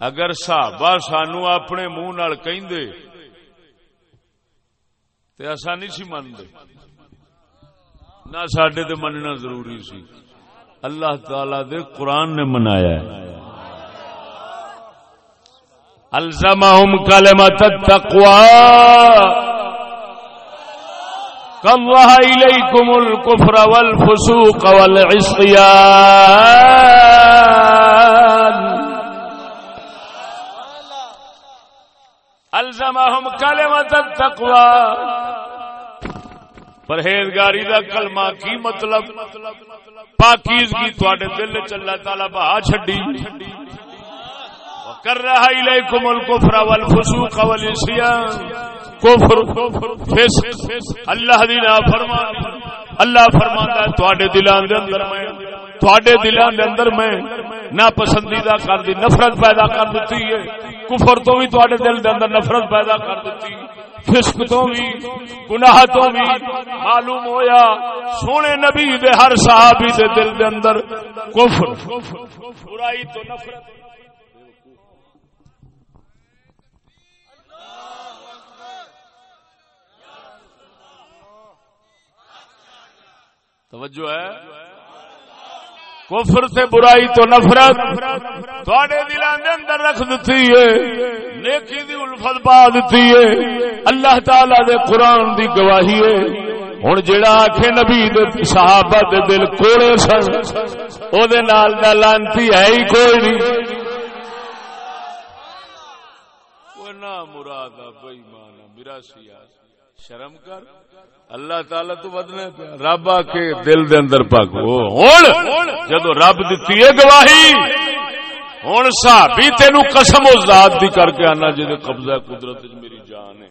اگر صحابہ سانو اپنے منہ نال کہندے، تے نہیں سی مندے نہ سڈے تو مننا ضروری سی۔ اللہ تعالی دے قرآن نے منایا ہے۔ الزمہم کلمت التقوى کاللہ الیکم الكفر والفسوق والعصیان۔ الزمہم کلمت التقوى پرہیزگاری دا کلمہ کی مطلب؟ پاکیزگی تواڈے دل وچ اللہ تعالی بہا چھڈی۔ کر رہا الیکم الکفر والفسوق والعصیان کفر، فسق۔ اللہ دی نافرمانی۔ اللہ فرماندا ہے، تواڈے دلاں دے اندر میں۔ تواڈے دلاں دے اندر میں ناپسندیدہ کر دی، نفرت پیدا کر دتی ہے۔ کفر تو بھی تواڈے دل دے اندر نفرت پیدا کر دتی ہے فسق تو بھی گناہ تو بھی معلوم ہویا۔ سونے نبی دے ہر صحابی دے دل دے اندر کفر۔ برائی تو نفرت۔ توجہ ہے۔ کفر سے برائی تو نفرت تھوڑے دلان دے اندر رکھ دیتی ہے، نیکی دی الفت پا دیتی ہے۔ اللہ تعالی دے قرآن دی گواہی ہے۔ ہوں جڑا آخ نبی صحابہ دے دل کوڑے سن، او دے نال دا لانتی ہے ہی کوئی نہیں۔ کوئی نہ مراد بھائی مانا میرا سیاس شرم کر۔ اللہ تعالی تو بدنے رب آ کے دل دے اندر پاک ہوں جدو رب دتی ہے گواہی ہوں صحابی تینو قسم و ذات دی کر کے آنا جی قبضہ قدرت میری جان ہے۔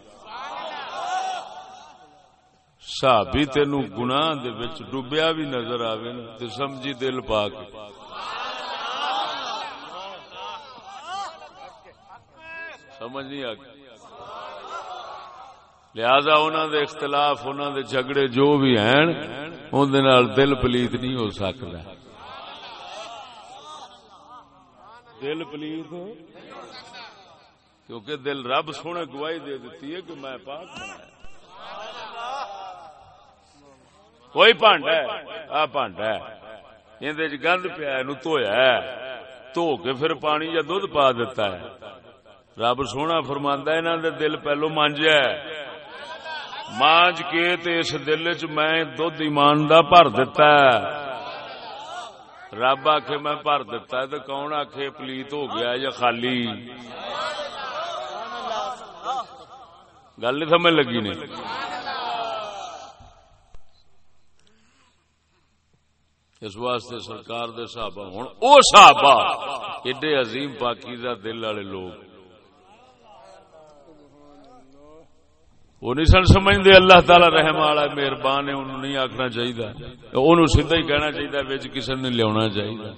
صحابی تینو گناہ دے وچ ڈوبیا بھی نظر آوے نا، تے سمجھی دل پاک سمجھ نہیں آ لہذا انہوں دے اختلاف انہوں دے جھگڑے جو بھی ہیں اندر دل پلیت نہیں ہو سکتا۔ دل پلیت؟ کیونکہ دل رب سونے گواہی دے دیتی ہے کہ میں پاک بنایا کوئی پانڈا ہے؟ آ پانڈا ہے۔ یہ گند پیا دھویا دھو کے پھر پانی یا دھد پا دیتا ہے۔ رب سونا فرماندہ انہوں دے دل پہلو مانجا ہے۔ مانج کے تے اس دل چ میں دھد ایمان دا بھر دتا ہے۔ رب آخ میں بھر دتا ہے تو کون آخ پلیت ہو گیا یا خالی؟ گل نہیں سمجھ لگی نہیں اس واسطے سرکار دے صحابہ ہوں۔ او صحابہ، ایڈے عظیم پاکیزہ دل والے لوگ۔ وہ نہیں سن سمجھتے اللہ تعالی رحم والا مہربان ہے، انہوں نہیں آخنا چاہیے انہوں سیدھا ہی کہنا چاہیے بچ کسی نے لیا چاہیے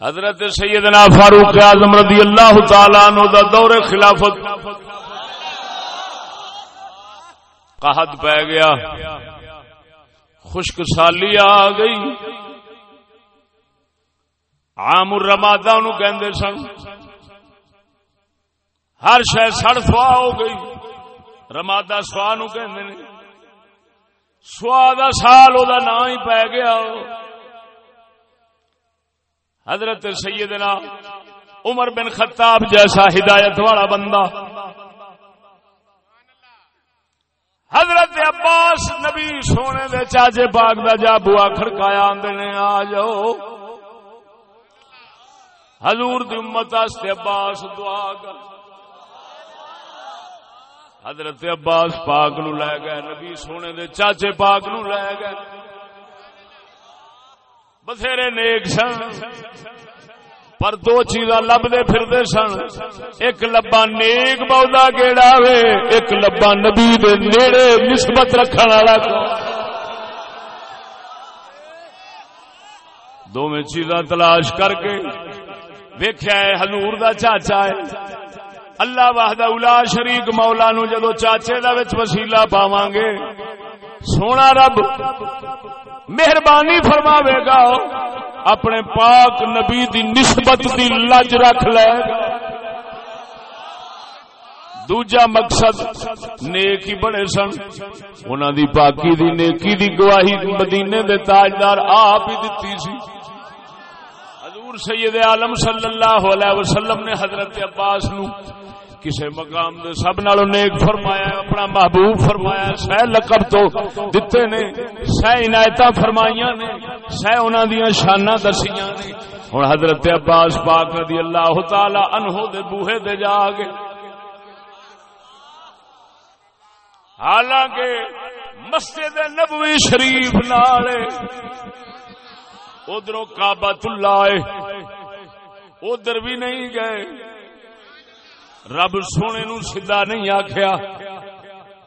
حضرت سیدنا فاروق اعظم رضی اللہ تعالی عنہ دا دور خلافت قحط پہ گیا۔ خشک سالی آ گئی۔ آم رمادا نو کہ سن، ہر شہ سڑ سوا ہو گئی۔ رمادا سوا نو کہ سوا دا سال وہ نام ہی پی گیا۔ حضرت سیدنا عمر بن خطاب جیسا ہدایت والا بندہ۔ حضرت عباس نبی سونے دے چاچے باغ دا جا بوا کھڑکایا آدھے آ جاؤ۔ حضور دی امت واسطے عباس دعا کر۔ حضرت عباس پاک نو لے گئے، نبی سونے دے چاچے پاک نو لے گئے۔ بتھیرے نیک سن، پر دو چیزاں لبدے پھردے سن۔ ایک لبا نیک بودا گیڑا وے، ایک لبا نبی دے نیڑے نسبت رکھن والا دو میں چیزاں تلاش کر کے ویخیا ہے ہزور دا چاچا ہے۔ اللہ واہد الا شریک مولا نو جدو چاچے دا وچ وسیلہ پاواں گے سونا رب مہربانی فرماوے گا، اپنے پاک نبی دی نسبت دی لج رکھ لے۔ دوجا مقصد نیک ہی بڑے سن۔ انہوں دی پاکی دی نیکی دی گواہی مدینے دے تاجدار آپ ہی دتی سی۔ حضور سید عالم صلی اللہ علیہ وسلم نے حضرت عباس نو کسے مقام دے سب نالوں نیک فرمایا، اپنا محبوب فرمایا، سہ لقب تو دتے نے، سہ عنایتاں فرمائیاں نے، سہ انہاں دیاں شاناں دسیاں نے۔ ہن حضرت عباس پاک رضی اللہ تعالی عنہ دے بوہے دے جا گئے حالانکہ مسجد نبوی شریف نالے ادھر کابت اللہ ادھر بھی نہیں گئے۔ رب سونے نو سیدا نہیں آخیا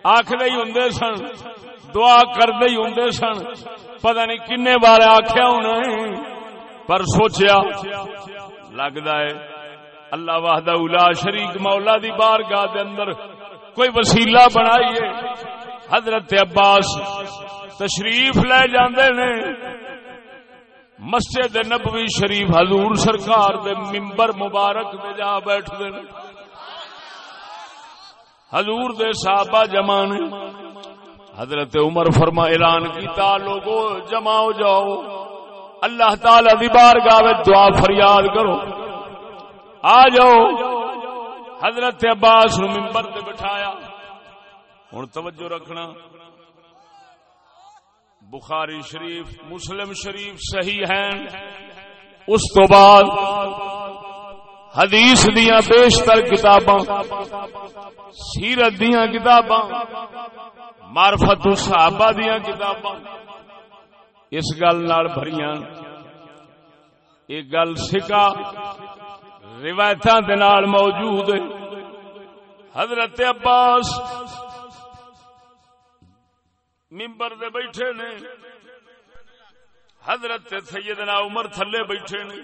آخر ہی ہوں سن، دعا کرتے ہی ہوں سن۔ پتہ نہیں کن بار آخیا ہونا پر سوچیا لگتا ہے، اللہ واہدہ الا شریک مولا دی بار گاہ اندر کوئی وسیلہ بنائیے۔ حضرت عباس تشریف لے جاندے نے۔ مسجد نبوی شریف حضور سرکار دے ممبر مبارک دے جا بیٹھ دے حضور دے صحابہ جمع حضرت عمر فرما اعلان کیتا، لوگو جمع ہو جاؤ۔ اللہ تعالی دی بارگاہ وچ دعا فریاد کرو۔ آ جاؤ۔ حضرت عباس نو منبر تے بٹھایا۔ ہن توجہ رکھنا۔ بخاری شریف، مسلم شریف صحیح ہیں۔ اس تو بعد حدیث دیا بیشتر کتاباں، سیرت دیا کتاباں مارفت صحابہ دیا کتاباں۔ اس گل نال بھریاں۔ ایک گل سکا روایت موجود ہے۔ حضرت عباس ممبر دے بیٹھے نے۔ حضرت سیدنا عمر تھلے بیٹھے نے۔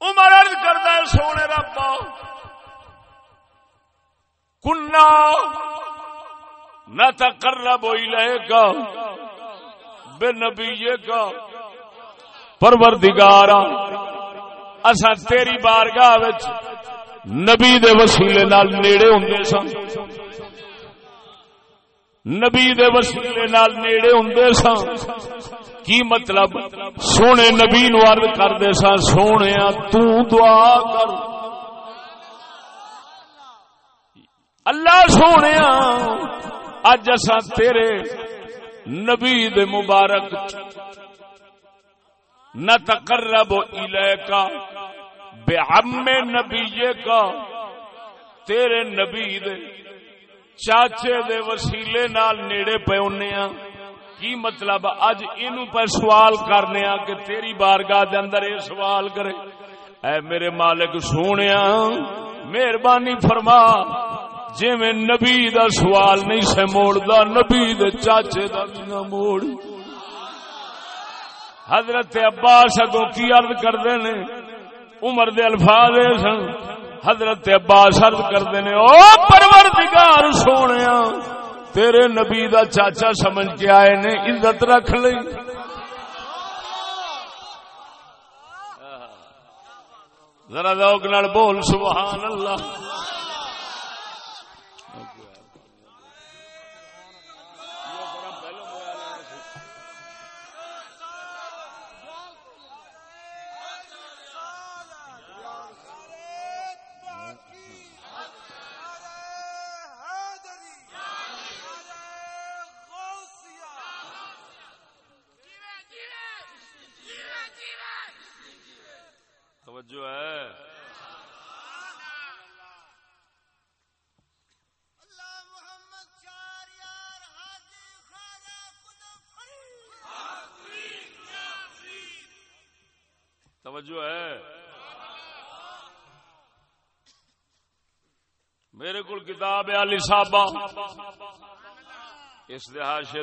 عمر عرض کرتا ہے، سونے ربا، کنا نہ تقرب الیہ کا بے نبی کا پروردگارا اسا تیری بارگاہ وچ نبی دے وسیلے نال نیڑے ہوندے سن نبی دے وسیلے نال نیڑے ہوندے سن کی مطلب؟ سونے نبی نو عرض کردے سن سونے، تو دعا کر۔ اللہ سونے، اج اسا تیرے نبی دے مبارک۔ نہ تقرب الیکا بے عم نبی کا تیرے نبی دے چاچے دے وسیلے نال نیڑے پے ہاں۔ کی مطلب؟ اج اینو پہ سوال کرنے آ کہ تیری بارگاہ دے اندر اے سوال کرے۔ اے میرے مالک سونیا ہاں، مہربانی فرما۔ جی میں نبی دا سوال نہیں سے موڑ دا نبی دے چاچے دا نہ موڑ۔ حضرت عباس اگوں کی عرض کردے نے؟ عمر دے الفاظ سن حضرت عباس عرض کردے نے او پروردگار سونیا، تیرے نبی دا چاچا سمجھ کے آئے نے، عزت رکھ لی ذرا ذوق نال بول، سبحان اللہ جو ہے توجہ ہے۔ میرے کو کتاب ہے علی صاحب اس لحاظ سے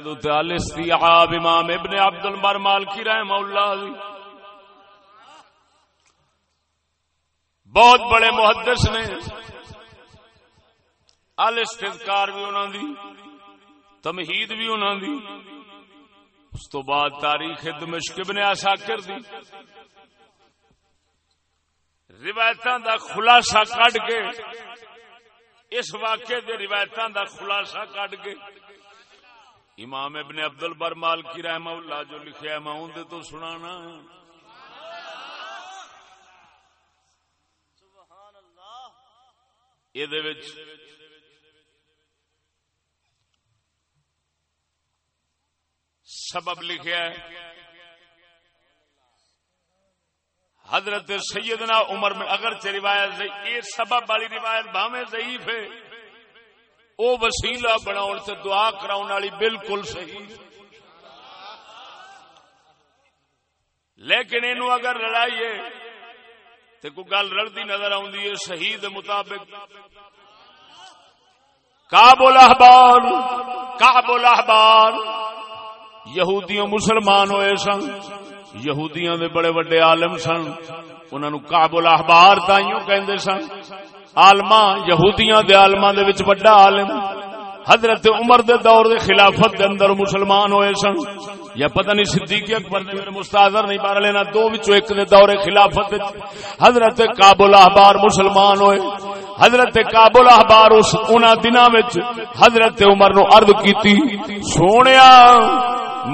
امام ابن عبد البر مالکی رحمہ اللہ علی بہت بڑے محدث نے استدکار بھی انہوں دی، تمہید بھی انہوں دی۔ اس تو بعد تاریخ دمشق ابن آساکر دی۔ روایتاں دا خلاصہ کڈ کے، اس واقعے دے روایتاں دا خلاصہ کڈ کے امام ابن عبد البر مالکی رحمہ اللہ جو لکھیا ہے میں اون تو سنانا۔ سبب لکھا حضرت سیدنا عمر میں اگر روایت یہ سبب والی روایت بھاویں ضعیف ہے۔ وہ وسیلہ بناؤ سے دعا کراؤ والی بالکل صحیح۔ لیکن اینو اگر لڑائیے تے کوئی گل رلتی نظر آدھی ہے شہید مطابق۔ کابل احبار کابل احبار یہودیوں مسلمان ہوئے سن۔ یہودیاں دے بڑے بڑے عالم سن انہوں نے کابل احبار تائیوں کہندے سن۔ آلما یہودیاں دے آلما دے وچ بڑا عالم، حضرت عمر دے دور دے خلافت دے اندر مسلمان ہوئے سن۔ یا پتہ نہیں صدیق اکبر نے میرے مستحضر نہیں پار لینا، دو وچوں ایک دے دور خلافت دے حضرت کابل احبار مسلمان ہوئے۔ حضرت کابل احبار اس انہاں دناں وچ حضرت عمر نو عرض کیتی، سونیا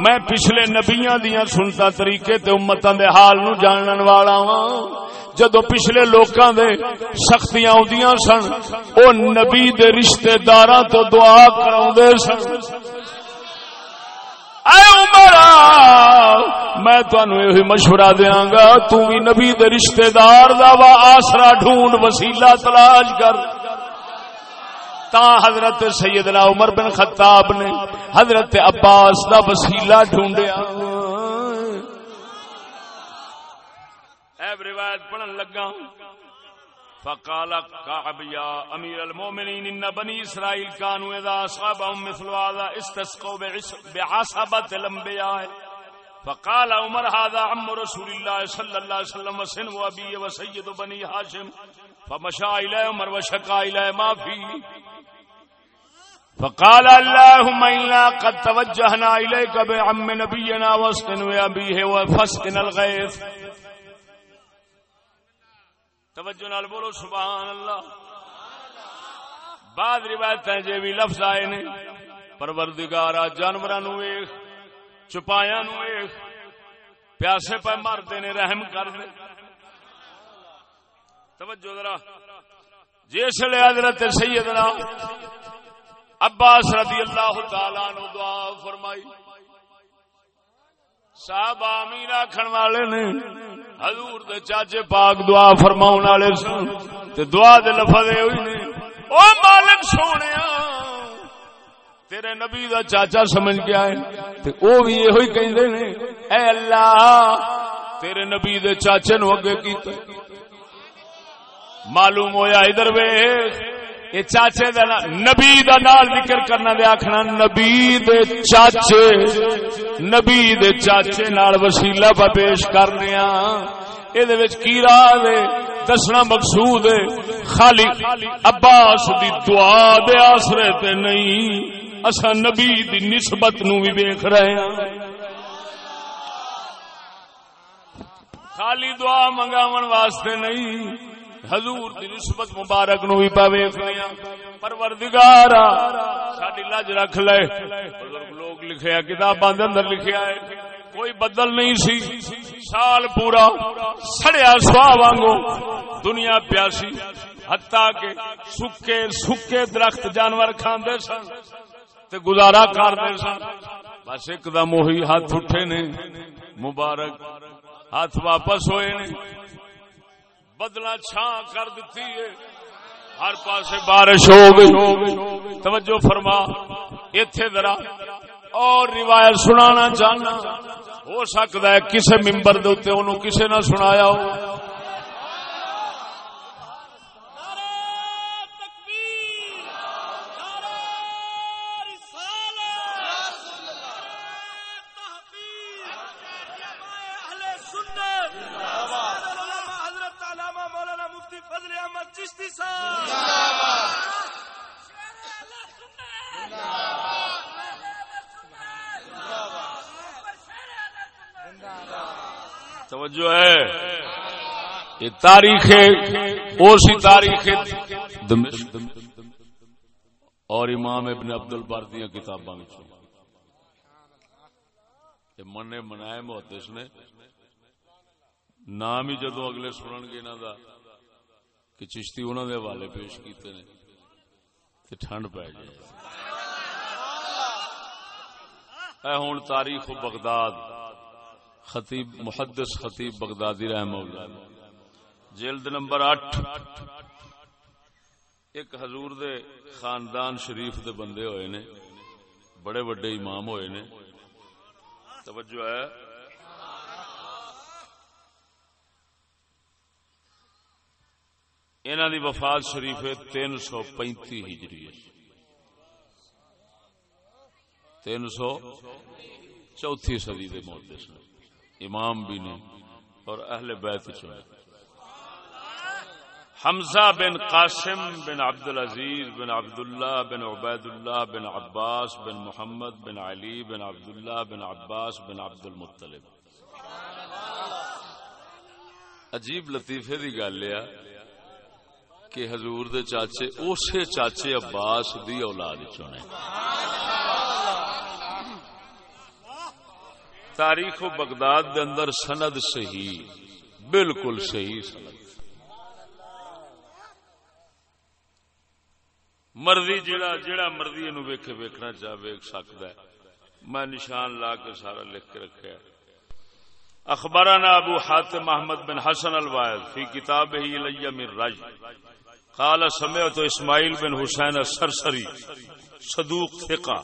میں پچھلے نبیاں دیاں سنتا طریقے تے امتاں دے حال نو جانن والا ہاں جدو پچھلے لوکاں دے سختیاں اوندیاں سن، او نبی دے رشتہ داراں تو دعا کراوندے سن۔ اے عمر، میں تانوں یہ مشورہ دیاں گا، تو بھی نبی دے رشتہ دار دا وا آسرا ڈھونڈ، وسیلہ تلاش کر۔ تا حضرت سیدنا عمر بن خطاب نے حضرت عباس دا وسیلہ ڈھونڈیا۔ اے روایت پڑھن لگا۔ فقال كعب يا امير المؤمنين ان بني اسرائيل كانوا اذا اصابهم مثل هذا استسقوا بعصبه الانبياء فقال عمر، هذا عم رسول الله صلى الله عليه وسلم وسن وابي وسيد بني هاشم فمشى الى عمر وشكى الى ما فيه فقال اللهم إنا قد توجهنا إليك بعم نبينا واسقن وأبيه وفسقن الغيث. توجہ نال بولو سبحان اللہ بعد روایت جی بھی لفظ آئے نے، پروردگارا، جانوراں نو ویکھ چپایا نو ویکھ، پیاسے پہ مارتے نے رحم کر دے۔ توجہ ذرا جس لے حضرت سیدنا عباس رضی اللہ تعالی عنہ دعا فرمائی۔ صاحب آمین آخر والے نے، حضور دے چاچے پاک دعا فرماؤ والے سن، تے دعا دے لفظ ہوئی نے، او مالک سونے تیرے نبی دا چاچا سمجھ گیا ہے تے او بھی یہ ہوئی کہندے نے، اے اللہ، تیرے نبی دے چاچے نو اگے کیتا۔ معلوم ہویا ادھر ویکھ یہ چاچے دا نبی دا نال ذکر کرنا دے آکھنا، نبی دے چاچے، نبی دے چاچے نال وسیلہ پا پیش کرنے اے دے وچ کی راہ دے؟ دسنا مقصود ہے، خالی عباس دی دعا دے آسرے تے نہیں۔ اسا نبی دی نسبت نو بھی ویکھ رہے ہیں خالی دعا منگاون واسطے نہیں۔ حضور دی نسبت مبارک نو بھی پاوے پروردگار ساڈی لاج رکھ لے۔ بزرگ لوگ لکھیا، کتاباں دے اندر لکھیا ہے، کوئی بدل نہیں سی۔ سال پورا سڑیا سوا وانگو، دنیا پیاسی۔ حتیٰ کہ سکے سکے درخت جانور کھاندے سن تے گزارا کردے سن۔ بس ایک دم وہی ہاتھ اٹھے نے، مبارک ہاتھ واپس ہوئے نے۔ بدلا چھان کر دیتی ہے۔ ہر پاسے بارش ہو گئی۔ توجہ فرما۔ اتے ذرا اور روایت سنانا چاہنا۔ ہو سکتا ہے کسی ممبر دے انہوں کسی نہ سنایا ہو۔ توجہ ہے۔ یہ تاریخ اسی تاریخ اور امام ابن عبد البر دیا کتاباں منے منائے محدث نے۔ نام ہی جدو اگلے سنن گے انہوں دا کہ چشتی انہوں دے حوالے پیش کیتے نے تے ٹھنڈ پی جائے۔ اے ہوں تاریخ بغداد۔ خطیب، محدث خطیب بغدادی رحم اللہ۔ جلد نمبر اٹھ۔ ایک حضور دے خاندان شریف دے بندے ہوئے نے، بڑے بڑے امام ہوئے نے۔ توجہ ہے۔ انہوں دی وفات شریف ہے تین سو پینتی ہجری۔ تین سو چوتھی صدی دے محدث نے امام بھی نے اور اہل بیت چنے حمزہ بن قاسم بن عبد العزیز بن عبد اللہ بن عبید اللہ بن عباس بن محمد بن علی بن عبد اللہ بن عباس بن عبد المطلب عجیب لطیفے کی گل یہ کہ حضور دے چاچے اسے چاچے عباس دی اولاد چنے۔ تاریخ و بغداد دے اندر سند صحیح، بالکل صحیح سند. مرضی جڑا جڑا مرضی نو ویکھے ویکھنا چاہ ویکھ سکدا ہے۔ میں نشان لا کے سارا لکھ کے رکھا ہے اخبرنا ابو حاتم محمد بن حسن الوائد فی کتابه الی من رج قال سمعت اسماعیل بن حسین السرسری، صدوق ثقہ۔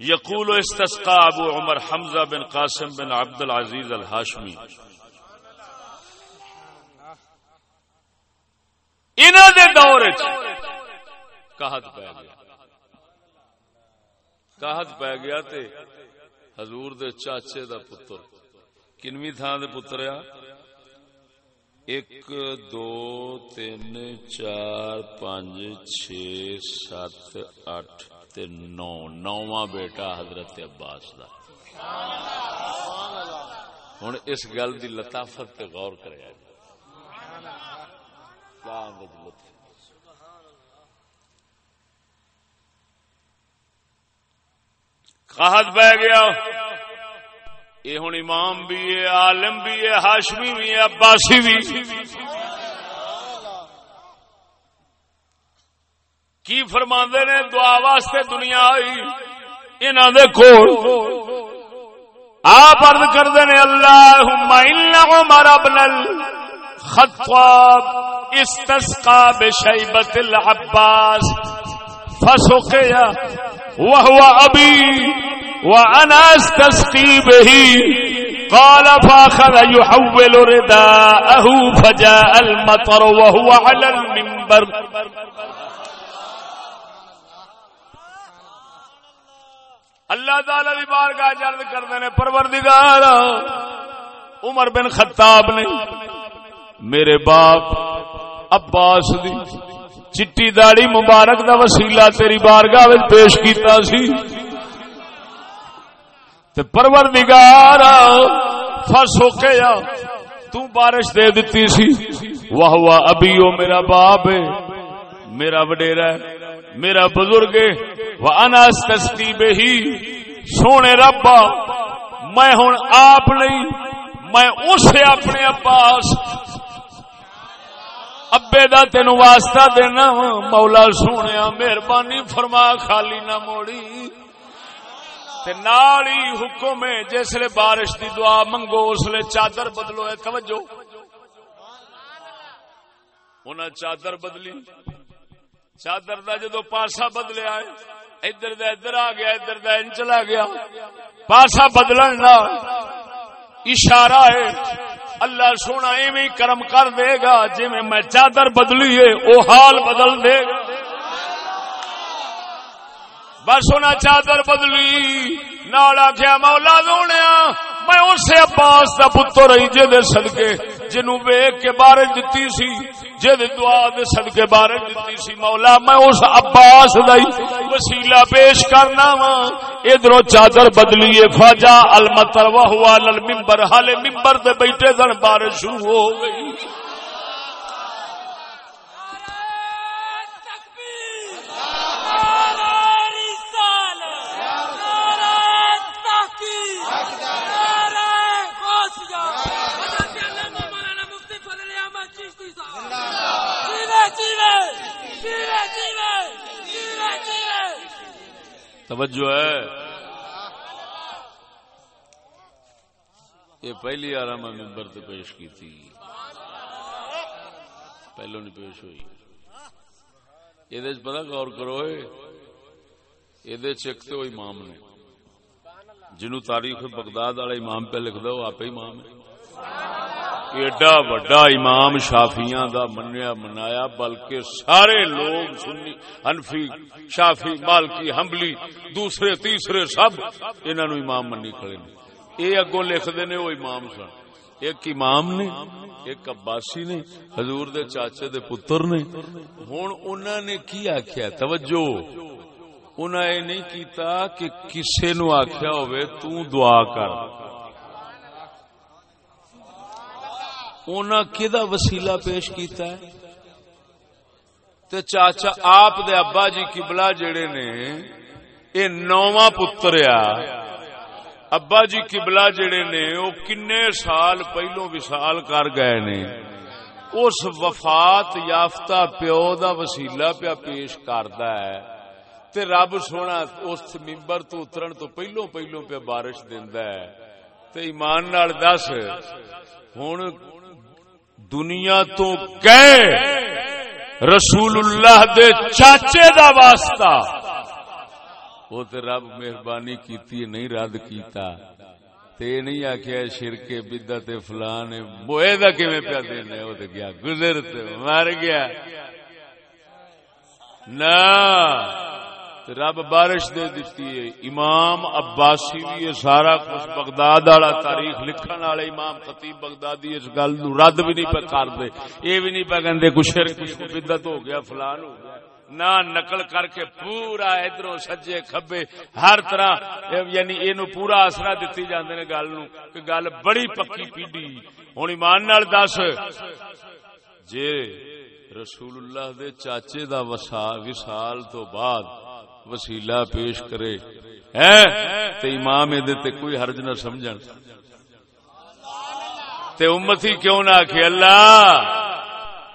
یقول استسقا ابو عمر حمزہ بن قاسم بن عبد العزیز الحاشمی انہوں دے دور کہت پہ گیا. کہت پہ گیا تے حضور دے چاچے دا پتر. کنویں تھان دے پتر آ؟ ایک، دو، تین، چار، پانچ، چھ، سات اٹھ تے نو نواں بیٹا حضرت عباس دا۔ ہوں اس گل دی لطافت تے غور کرے قحط بہ گیا۔ یہ ہوں امام بھی ہے، عالم بھی ہے ہاشمی بھی ہے، عباسی بھی۔ کی فرما نے دعا واسطے دنیا آئی؟ انہوں دے کول۔ آپ ارد کرتے ہیں اللہ عمر ابن الخطاب استسقى بشيبة العباس فسقيا وهو أبي وأنا استسقي به قال فأخذ يحول رداءه فجاء المطر وهو على المنبر۔ اللہ تعالی دی بارگاہ جلد کردے نے، پروردگار، عمر بن خطاب نے، میرے باپ عباس دی چٹی داڑی مبارک دا وسیلہ تیری بارگاہ وچ پیش کیتا سی۔ تے پروردگار فسو کے تو بارش دے دتی سی۔ واہ واہ ابھی او میرا باپ ہے، میرا وڈیرا ہے۔ میرا بزرگ ہے وانا استسقی بہی سونے ربا، میں ہن آپ نہیں، میں اسے اپنے عباس ابے دا تین واسطہ دینا، مولا سونے مہربانی، فرما خالی نہ موڑی۔ نالی حکم ہے جسے بارش دی دعا منگو، اس لیے چادر بدلو۔ ہے توجہ۔ انہیں چادر بدلی۔ چادر دا جدو پاسا بدلیا ادھر دا ادھر آ گیا، ادھر دا ان چلا گیا۔ پاسا بدلن اشارہ ہے، اللہ سونا ایویں کرم کر دے گا جی میں چادر بدلی ہے وہ حال بدل دے گا۔ بس انہیں چادر بدلی، نال آخیا مولا دونے میں اسے عباس دا پتر رہی جی سدکے جنو ویگ کے بارے دتی سی جد دعا دے صدقے بارے دتی سی۔ مولا، میں اس عباس دائی وسیلہ پیش کرنا وا۔ ادھروں چادر بدلی فاجا المطر وهو على المنبر حال منبر دے بیٹھے دن بارش شروع ہو گئی۔ توجہ ہے۔ یہ پہلی آرام ممبر تو پیش کی تھی پہلو نہیں پیش ہوئی۔ یہ پتا غور کرو یہ تو امام نے۔ جنو تاریخ بغداد والا امام پہ لکھ دو آپ امام ہے ایڈا وڈا امام شافیاں دا منیا منایا، بلکہ سارے لوگ سنی، انفی، شافی، مالکی حملی دوسرے، تیسرے، سب انہوں امام منی کھڑے نے۔ یہ اگوں لکھتے نے وہ امام سن۔ ایک امام نے، ایک عباسی نے، حضور دے چاچے دے پتر نے۔ ہوں انہوں نے کی آخیا توجہ۔ انہیں یہ نہیں کیتا کہ کسے نو آخیا ہوئے تو دعا کر۔ انہاں کدا وسیلہ پیش کیتا ہے؟ تے چاچا آپ دے ابا جی قبلہ جڑے نے، اے نواں پتر آ۔ ابا جی قبلہ جڑے نے، او کنے سال پہلو وصال کر گئے نے۔ اس وفات یافتہ پیو دا وسیلہ پیا پیش کردا ہے۔ تے رب سونا اس ممبر تو اترن تو پہلو پہلو پہ بارش دیندا ہے۔ تے ایمان نال دس، ہن دنیا تو گئے رسول اللہ دے چاچے دا واسطہ۔ وہ تے رب مہربانی کیتی، نہیں رد کیتا۔ تے نہیں آخیا شرکے بدت فلان بوئے دا کیویں پیا دینا وہ تے گیا، گزر مر گیا۔ نہ۔ رب بارش دے دیتی ہے۔ امام عباسی بھی یہ سارا کچھ بغداد والا تاریخ لکھن والے امام خطیب بغدادی اس گل نو رد بھی نہیں پہ کر دے یہ بھی نہیں پہ کہندے کچھ شرک، کچھ بدت ہو گیا، فلان ہو گیا۔ نہ نقل کر کے پورا ادھر سجے کھبے۔ ہر طرح یعنی یہ پورا آسرا دتی جاندے نے گل نو کہ گل بڑی پکی پیڈی۔ ہوں ایمان نال دس۔ جے رسول اللہ دے چاچے دا وصال تو بعد وسیلہ پیش کرے۔ تے امام تے کوئی حرج نہ سمجھن۔ تے امتی کیوں نہ آخ اللہ،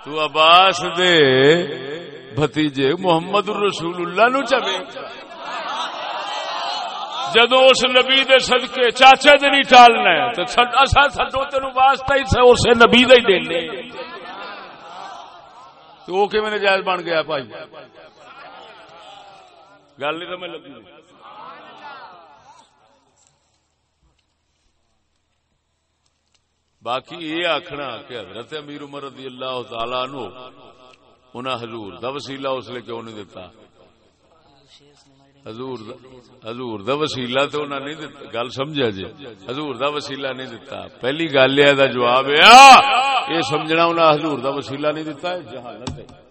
تو عباس دے بھتیجے محمد رسول اللہ نو چلے۔ جدو اس نبی دے صدقے چاچے دے نہیں ٹالنا ہے تو اصا تھڈو تین واسطہ ہی اس نبی دے ہی دینے۔ تو وہ کہ جائز بن گیا بھائی؟ گل نہیں سمجھ لگی باقی یہ آخنا کہ حضرت امیر عمر رضی اللہ تعالی نو انہیں حضور دا وسیلہ اس لیے کیوں نہیں دتا حضور دا وسیلہ تو انہیں نہیں دتا گل سمجھا جی حضور دا وسیلہ نہیں دتا پہلی گل یہ جواب ہے یہ سمجھنا انہیں حضور دا وسیلہ نہیں دتا جہالت ہے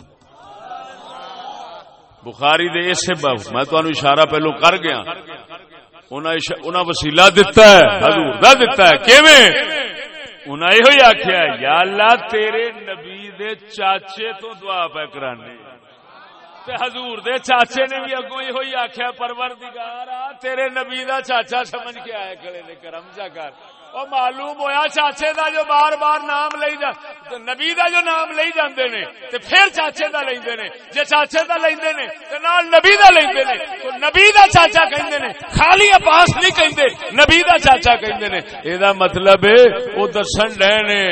بخاری دے اسے میں تو اشارہ پہلو کر گیا۔ انہاں وسیلہ دتا ہے۔ حضور دا دتا ہے۔ کیویں؟ انہاں یہ آخیا یا اللہ، تیرے نبی دے چاچے تو دعا پہ کرانے۔ تے حضور دے چاچے نے بھی اگوں یہ آخیا پروردگار تیرے نبی دا چاچا سمجھ کے آئے کھڑے نے، کرم جا کر۔ وہ معلوم ہویا چاچے دا جو بار بار نام لئی جا نبی دا جو نام لئی جاندے نے، تے پھر چاچے دا لیندے نے۔ جے چاچے دا لیندے نے، تے نال نبی دا لیندے نے۔ تو نبی دا چاچا کہندے نے، خالی عباس نہیں کہندے، نبی دا چاچا کہندے نے۔ مطلب اے دا مطلب ہے او دسن ڈے نے۔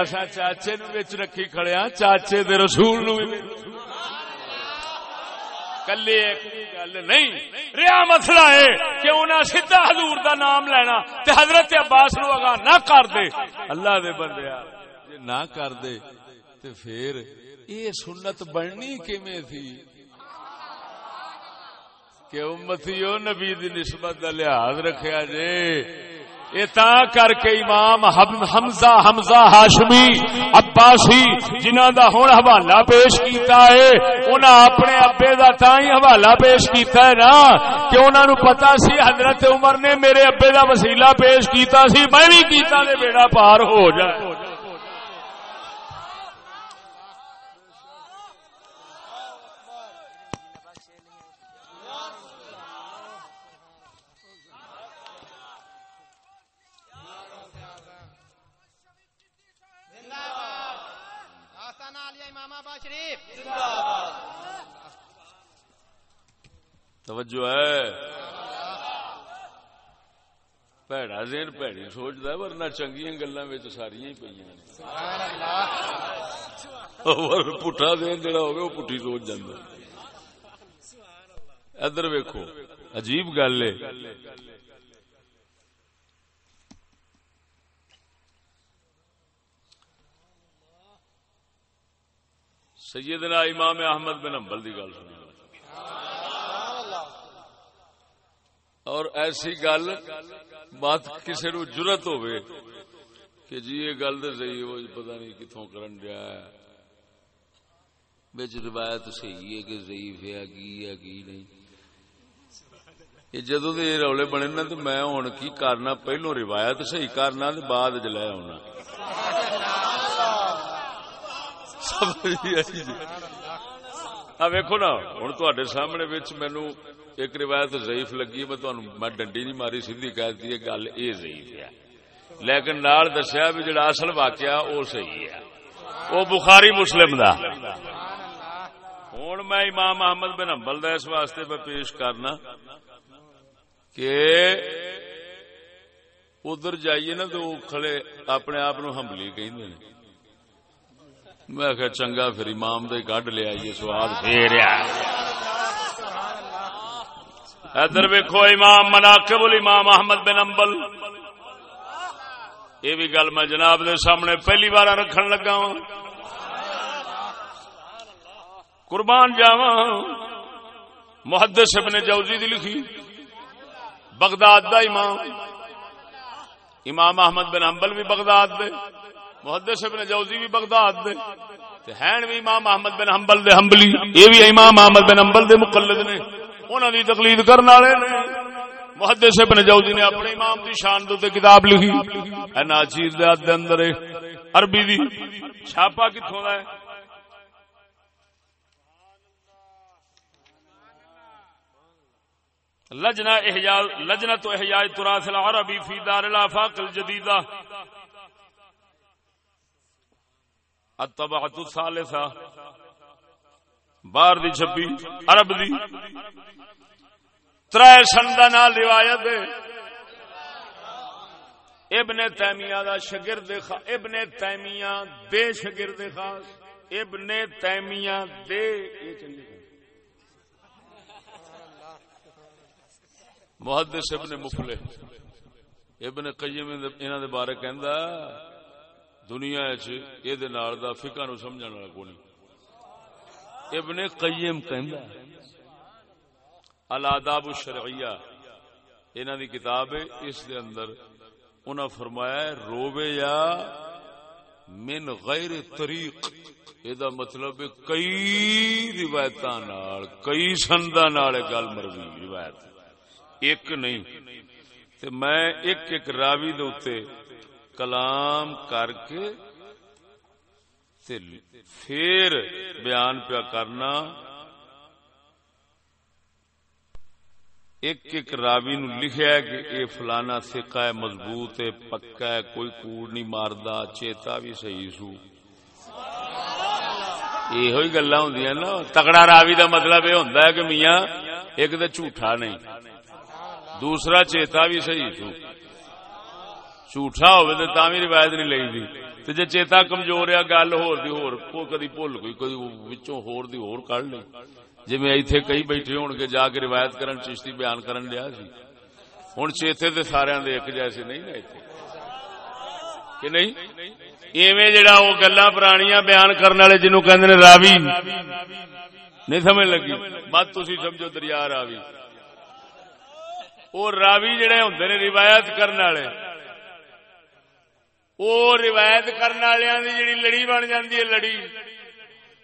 اسا چاچے نو وچ رکھی کھڑے ہاں چاچے دے رسول نو کلے ایک گل نہیں ریا مسئلہ ہے کہ انہیں سیدا حضور دا نام لینا تے حضرت عباس نو اگا نہ کر دے اللہ دے بندے جے نہ کر دے تے پھر یہ سنت بننی کیویں تھی کہ امتیو نبی دی نسبت دا لحاظ رکھیا جے تا کر کے امام حمزہ حمزہ ہاشمی عباسی جنہ دا ہوں حوالہ پیش کیتا ہے، انہاں اپنے ابے دا تا ہی حوالہ پیش کیتا ہے نا، کہ انہاں نو پتا سی حضرت عمر نے میرے ابے دا وسیلہ پیش کیتا سی، میں بھی کیتا نے بیڑا پار ہو جائے۔ توجہ ہے۔ پیڑا زین پیڑی سوچتا ورنہ چنگیا گلا ساری ہی پہ پٹھا دین جڑا ہوگا وہ پٹھی سوچ جانا ادھر ویکو عجیب گل ہے۔ سیدنا امام احمد بن امبل کی گل سنی اور ایسی گل بات کسی نو جرت ہو کہ جی یہ گل تو صحیح ہو پتا نہیں کتوں کرن دیا بچ روایت صحیح ہے کہ ضعیف ہے، کی ہے، کی نہیں؟ یہ جدو دے رولے بنے نا تو میں ہوں کی کرنا؟ پہلو روایت صحیح کرنا بعد چ لے آنا۔ جی؟ ویکو نا ہوں تے سامنے مینو ایک روایت ضعیف لگی میں میں ڈنڈی نہیں ماری، سیدھی کہہ دی گل یہ ضعیف ہے۔ لیکن نال دسیا بھی جڑا اصل واقعہ وہ صحیح ہے۔ وہ بخاری مسلم دا۔ ہوں میں امام محمد بن امبل دا اس واسطے میں پیش کرنا کہ ادھر جائیے نا تو کھڑے اپنے آپ ہمبلی کہ میں کہ چنگا پھر امام دے کڈ لیا یہ سواد پھر ادھر ویکو امام مناقب الامام احمد بن امبل یہ بھی گل میں جناب دے سامنے پہلی بار رکھن لگا ہوں۔ قربان جاوا محدث ابن جوزی دی لکھی۔ بغداد دا امام۔ امام احمد بن امبل بھی بغداد دے۔ محدث ابن جوزی بھی بغداد دے۔ ہیں بھی امام احمد بن حنبل دے حنبلی۔ یہ بھی امام احمد بن حنبل دے مقلد نے۔ انہاں دی تقلید کرن والے نے۔ محدث ابن جوزی نے اپنے امام دی شان دے کتاب لکھی۔ اے ناچیز دے دے اندر عربی دی۔ چھاپا کتھوں دا ہے لجنہ احیاء لجنہ تو احیاء تراث العربی فی دار الافاق الجدیدہ۔ الطبعت الثالثہ۔ بار دی چھپی عرب دی ترائے سندہ نال روایت ابن تیمیہ دا شگرد ابن تیمیہ دے شگرد خاص ابن تیمیہ دے محدث ابن مفلح ابن قیم انہاں دے بارے کہندا دنیا دا فکا نو سمجھنے والا کون ابن قیم کہندا الاداب الشرعیہ، انہاں دی کتاب ہے، اس دے اندر انہاں فرمایا ہے، روبے یا من غیر طریق، یہ مطلب کئی روایتاں نال، کئی سنداں نال گل مروی، روایت۔ ایک نہیں۔ تے میں ایک ایک راوی دے اوتے کلام کر کے پھر بیان پیا کرنا۔ ایک ایک راوی نو لکھیا ہے کہ اے فلانا سکا ہے، مضبوط ہے، پکا ہے، کوئی کوڑ نہیں ماردا، چیتا بھی صحیح سو۔ یہ گلا ہوں نا۔ تکڑا راوی دا مطلب یہ ہوں کہ میاں ایک تو جھوٹا نہیں، دوسرا چیتا بھی صحیح سو۔ جھوٹا ہوئے تو تا بھی روایت نہیں لئی دی۔ تے جے چیتا کمزور ہے، گل ہور دی ہور کو کدی بھول گئی، کدی وچوں ہور دی ہور کڈ لئی جی میں ایتھے کئی بیٹھے ہون گے، جا کے روایت کرن، چشتی بیان کرن لیا سی۔ ہن چیتے تے سارے دے ایک جیسے نہیں نا ایتھے کہ نہیں؟ ایویں جڑا وہ گلاں پرانیاں بیان کرن والے جنوں کہندے نے راوی۔ نہیں سمجھ لگی؟ بات تسی سمجھو دریا راوی۔ وہ راوی جڑے ہوندے نے روایت کرن والے۔ وہ روایت کرنے والوں کی لڑی بن جاتی ہے لڑی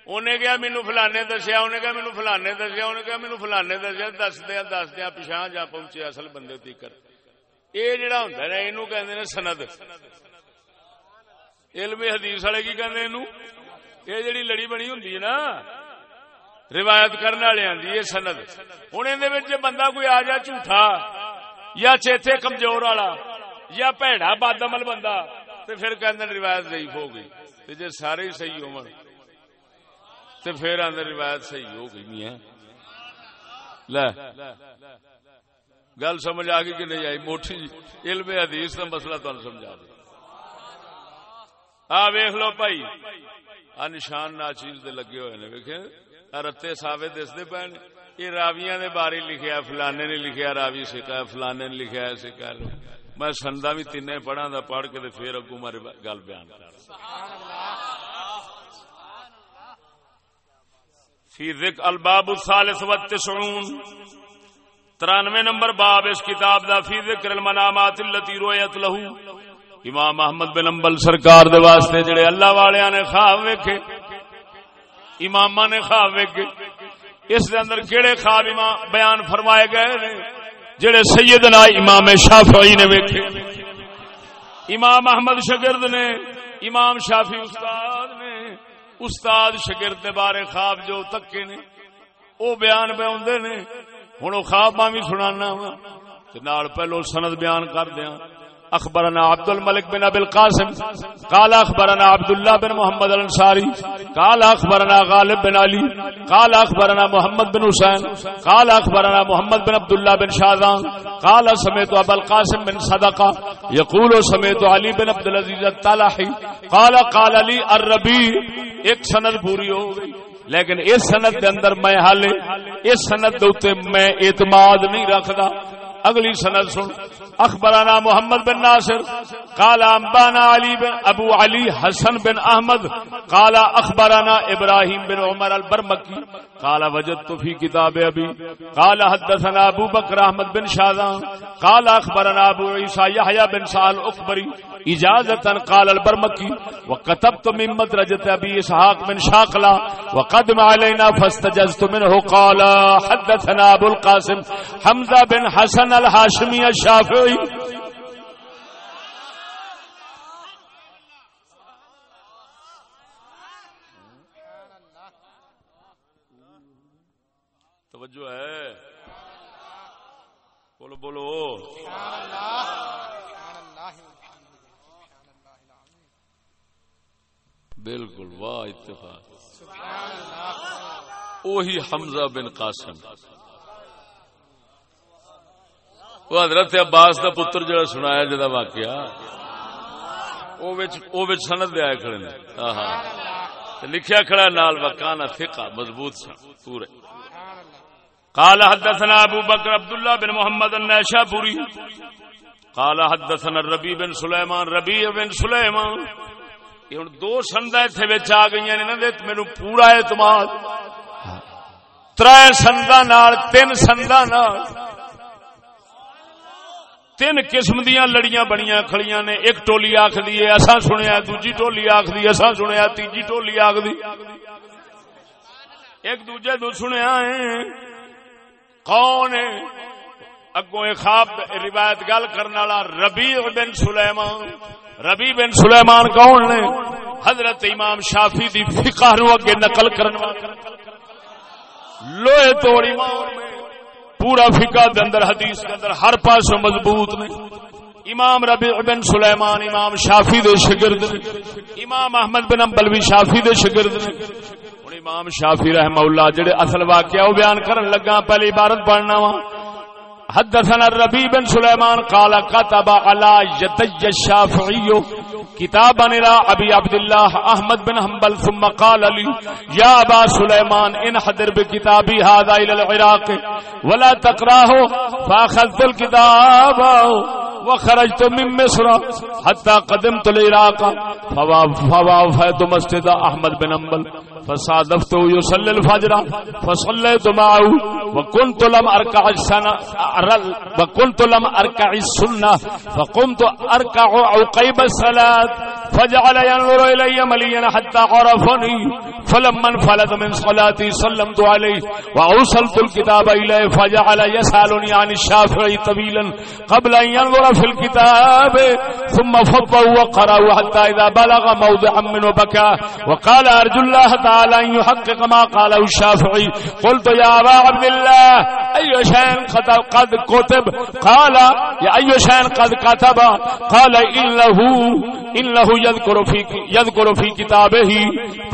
انہیں کیا مینو فلانے دسیا انہیں کیا مینو فلانے دسیا انہیں کیا مینو فلانے دسیا دسدیا دسدیا پچھا جا پہنچے اصل بندے تیکر یہ جڑا ہوں نا یہ کہ سند علم حدیث والے کی کہ یہ جڑی لڑی بنی ہوں نا روایت کرنے والے یہ سند ہوں یہ بندہ کوئی آ جا جھوٹا یا چیتے کمزور والا یا پیڑا بادمل بندہ تے پھر کہ روایت ضعیف ہو گئی، تے جے سارے ہی صحیح ہو تے پھر آدھے روایت صحیح ہو گئی میاں۔ لے گل سمجھ آ گئی کہ نہیں آئی؟ موٹی جی علم حدیث کا مسئلہ تمہیں سمجھا دے آ ویخ لو بھائی، آ نشان نا چیز دے لگے ہوئے نے ویکھے رتے ساوے دستے پے یہ راویاں دے بارے لکھیا، فلانے نے لکھیا، راوی سکھا، فلانے نے لکھیا، سکھا۔ میں سندا بھی تین پڑھا دا پڑھ کے پھر اگو مارے گل بیان کر فی ذکر الباب الثالث والتسعون۔ ترانوے نمبر باب اس کتاب دا فی ذکر المنامات اللتی رویت لہو۔ امام احمد بن امبل سرکار دے واسطے جڑے اللہ والے نے خواب ویکھے۔ امام نے خواب ویکھے۔ اس دے اندر کیڑے خواب امام بیان فرمائے گئے نے؟ جڑے سیدنا امام شافعی نے ویکھے۔ امام احمد شگرد نے، امام شافی استاد نے، استاد شگرد بارے خواب جو تکے نے، او بیان پہ آدھے نے۔ ہوں خواب بھی سنانا وا پہلو سند بیان کر دیاں۔ اخبرنا عبد الملک بن ابي القاسم، قال اخبرنا عبد الله بن محمد الانصاري قال اخبرنا غالب بن علي قال اخبرنا محمد بن حسين قال اخبرنا محمد بن عبد الله بن شاذان قال سمعت ابا القاسم بن صدقه يقول سمعت علي بن عبد العزيز الطلحي قال قال لي الربي ایک سند پوری ہو گئی، لیکن اس سند دے اندر میں حالے، اس سند دے میں اعتماد نہیں رکھدا۔ اگلی سند سن۔ اخبرنا محمد بن ناصر، قال انبانا علي بن ابو علي حسن بن احمد، قال اخبرنا ابراهيم بن عمر البرمكي قال وجدت في كتاب ابي قال حدثنا ابو بكر احمد بن شاذان، قال اخبرنا ابو عيسى يحيى بن سال اكبري اجازه قال البرمكي وكتبت من مدرجه ابي اسحاق بن شاقلا وقدم علينا فاستجزت منه قال حدثنا ابو القاسم حمزه بن حسن الهاشمي الشافعي توجہ ہے۔ بولو بولو۔ بالکل واہ اتفاق۔ وہی حمزہ بن قاسم۔ وہ حضرت عباس کا پتر جڑا سنایا جا واقعہ سند دیا کھڑے نے۔ لکھیا کھڑا نال وکانا فقہ مضبوط سا پورے قال حدثنا ابو بکر عبداللہ بن محمد النیشابوری۔ قال حدثنا ربی بن سلیمان، ربی بن سلیمان۔ یہ ہوں دو سندا اتنے بچ آ گئی نے میرے پورا اعتماد۔ تر سندا تین سندا تین قسم دیا لڑیاں بنیا کھڑیاں نے، ایک ٹولی آخری ہے اصا سنیا، دوجی ٹولی آخری اصا سنیا، تیجی ٹولی آخری ایک دوجے تو سنیا ہے، کون ہے؟ اگوں خواب روایت گل کرنے والا ربی بن سلیمان۔ ربی بن سلیمان کون نے حضرت امام شافی دی فقہ نو اگے نقل کرنے لوہے توڑ امام پورا فقہ دے اندر، حدیث دے اندر ہر پاسوں مضبوط نے۔ امام ربی بن سلیمان، امام شافی دے شگرد امام احمد بن امبل بھی شافی دے شگرد نے۔ امام شافی رحمہ اللہ جڑے اصل واقعہ وہ بیان کرن لگا پہلے عبارت پڑھنا وا۔ حدثنا الربيع بن سليمان قال كتب على يدي الشافعي كتابا الى ابي عبد الله احمد بن حنبل ثم قال لي يا ابا سليمان ان حضر بكتابي هذا الى العراق، ولا تقراه فاخذت الكتاب وخرجت من مصر حتى قدمت العراق فوافيت مسجد احمد بن حنبل فصادفته يصلي الفجر فصليت معه وكنت لم اركع السنه وكنت لم اركع السنه فقمت اركع عقيب الصلاه الصلاه فجعل ينظر الي مليا حتى عرفني، فلما انفلت من صلاتي سلمت عليه واوصلت الكتاب اليه فجعل يسالني عن الشافعي طويلا قبل ان ينظر في الكتاب، ثم فضه وقرأه حتى اذا بلغ موضعا منه بكى، وقال ارجو الله تعالى تعالى أن يحقق ما قاله الشافعي. قلت يا أبا عبد الله، أي شيء قد كتب؟ قال، يا أي شيء قد كتب؟ قال، إنه إنه يذكر في يذكر في كتابه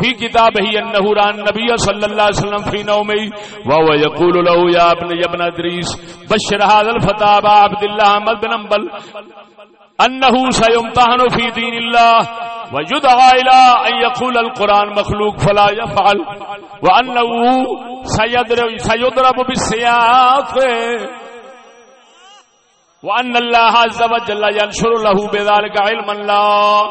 في كتابه أنه رأى النبي صلى الله عليه وسلم في نومه وهو يقول له يا ابن يا ابن أدريس بشر هذا الفتى أبا عبد الله أحمد بن أنبل أنه سيمتحن في دين الله ويدعى إلى أن يقول القرآن مخلوق فلا يفعل وأنه سيضرب, سيضرب بالسياق وان الله عز وجل ينشر له بذلك علم الله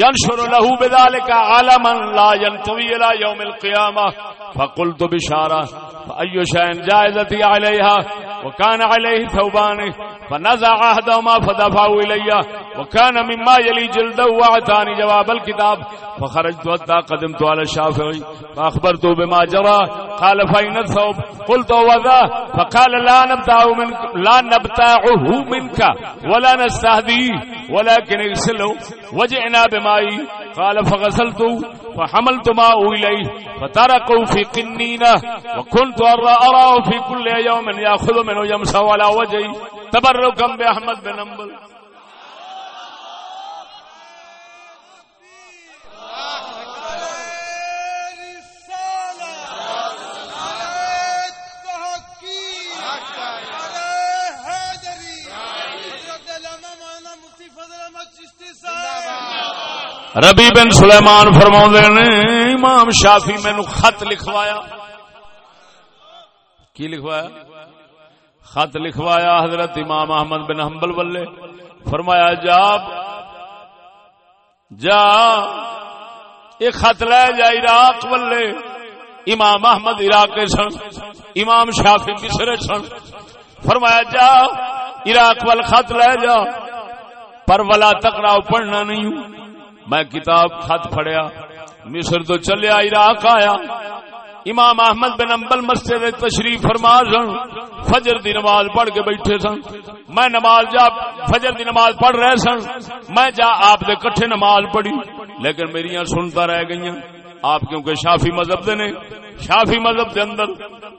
ينشر له بذلك علما لا ينتوي إلى يوم القيامة فقلت بشارة فأي شيء جائزتي عليها وكان عليه ثوبان، فنزع أحدهما فدفعوا إلي وكان مما يلي جلده وعتاني جواب الكتاب فخرجت حتى قدمت على الشافعي فأخبرته بما جرى قال فإن الثوب، قلت وذا، فقال لا نبتعه منك لا نبتعه منك ولا نستهديه ولكن اغسله وجئنا بما مائی قال فغسلته فحملت ماء إليه فتركوا في قنينة وكنت أرى في كل يوم يأخذ منه يمسى على وجهي تبركا بأحمد بن أنبل ربی بن سلیمان فرما نے، امام شافی مینو خط لکھوایا۔ کی لکھوایا؟ خط لکھوایا حضرت امام احمد بن حنبل ولے فرمایا، جا جا یہ خط لے جا عراق ولے امام احمد عراق سن، امام شافی مصر سن۔ فرمایا، جا، عراق وال خط لے جا۔ پر ولا تکراؤ پڑھنا نہیں۔ میں کتاب خط پڑیا مصر تو چلیا، عراق آیا۔ امام احمد بن امبل مسجد تشریف فرما سن، فجر دی نماز پڑھ کے بیٹھے سن۔ میں نماز جا، فجر دی نماز پڑھ رہے سن۔ میں جا، آپ دے کٹھے نماز پڑھی۔ لیکن میری سنتا رہ گئی آپ کیونکہ شافی مذہب دے نے، شافی مذہب دے اندر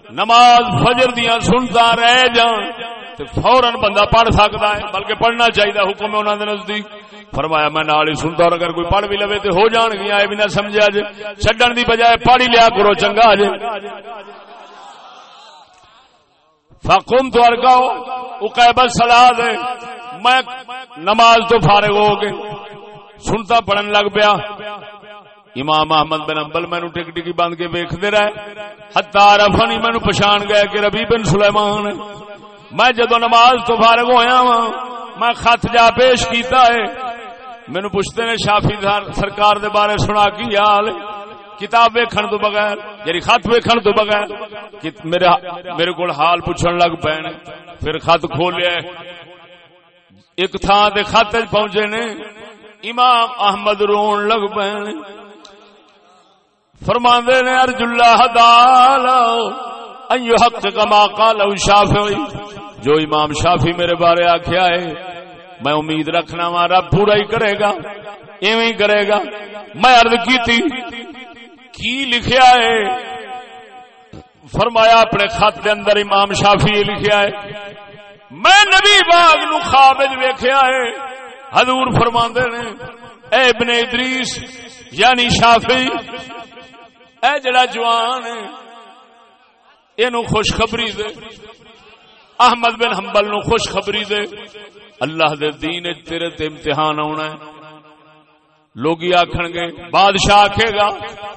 نماز فجر دیا سنتا رہ جان فورن بندہ پڑھ سکتا ہے، بلکہ پڑھنا چاہیے حکم انہوں نے نزدیک۔ فرمایا، میں نال ہی سنتا اور اگر کوئی پڑھ بھی لوے تو ہو جان گیا، یہ بھی نہ سمجھا جے چڈن دی بجائے پڑھ ہی لیا کرو، چنگا جے فکم تو ارگاؤ اقیبت سلاح دے میں نماز تو فارغ ہو گئے سنتا پڑھن لگ پیا۔ امام احمد بن امبل مینو ٹک ٹکی بند کے ویکتے رہے۔ ہتار فنی مینو پچھان گیا کہ ربی بن سلیمان میں جدو نماز تو فارغ ہویا وا میں خط جا پیش کیتا ہے۔ مینو پوچھتے نے شافی سرکار دے بارے سنا کی حال؟ کتاب ویکھن تو بغیر یعنی خط ویکھن تو بغیر میرے میرے کو حال پوچھن لگ پے پھر خط کھولیا ایک تھان دے خط پہنچے نے۔ امام احمد رون لگ پے فرما نے ارج اللہ دال حق کما قال شافعی۔ جو امام شافی میرے بارے آخیا ہے، میں امید رکھنا وا رب پورا ہی کرے گا، ایویں کرے گا۔ میں ارد کی تھی کی لکھیا ہے؟ فرمایا اپنے خط دے اندر امام شافی لکھیا ہے، میں نبی باغ نو خواب ویکھیا ہے۔ حضور فرما نے، اے ابن ادریس یعنی شافی اے جڑا جوان ہے، اینو خوشخبری دے۔ احمد بن حنبل نو خوشخبری دے۔ اللہ دے دین تیرے تے امتحان آنا ہے۔ لوگ آخر گے، بادشاہ آخے گا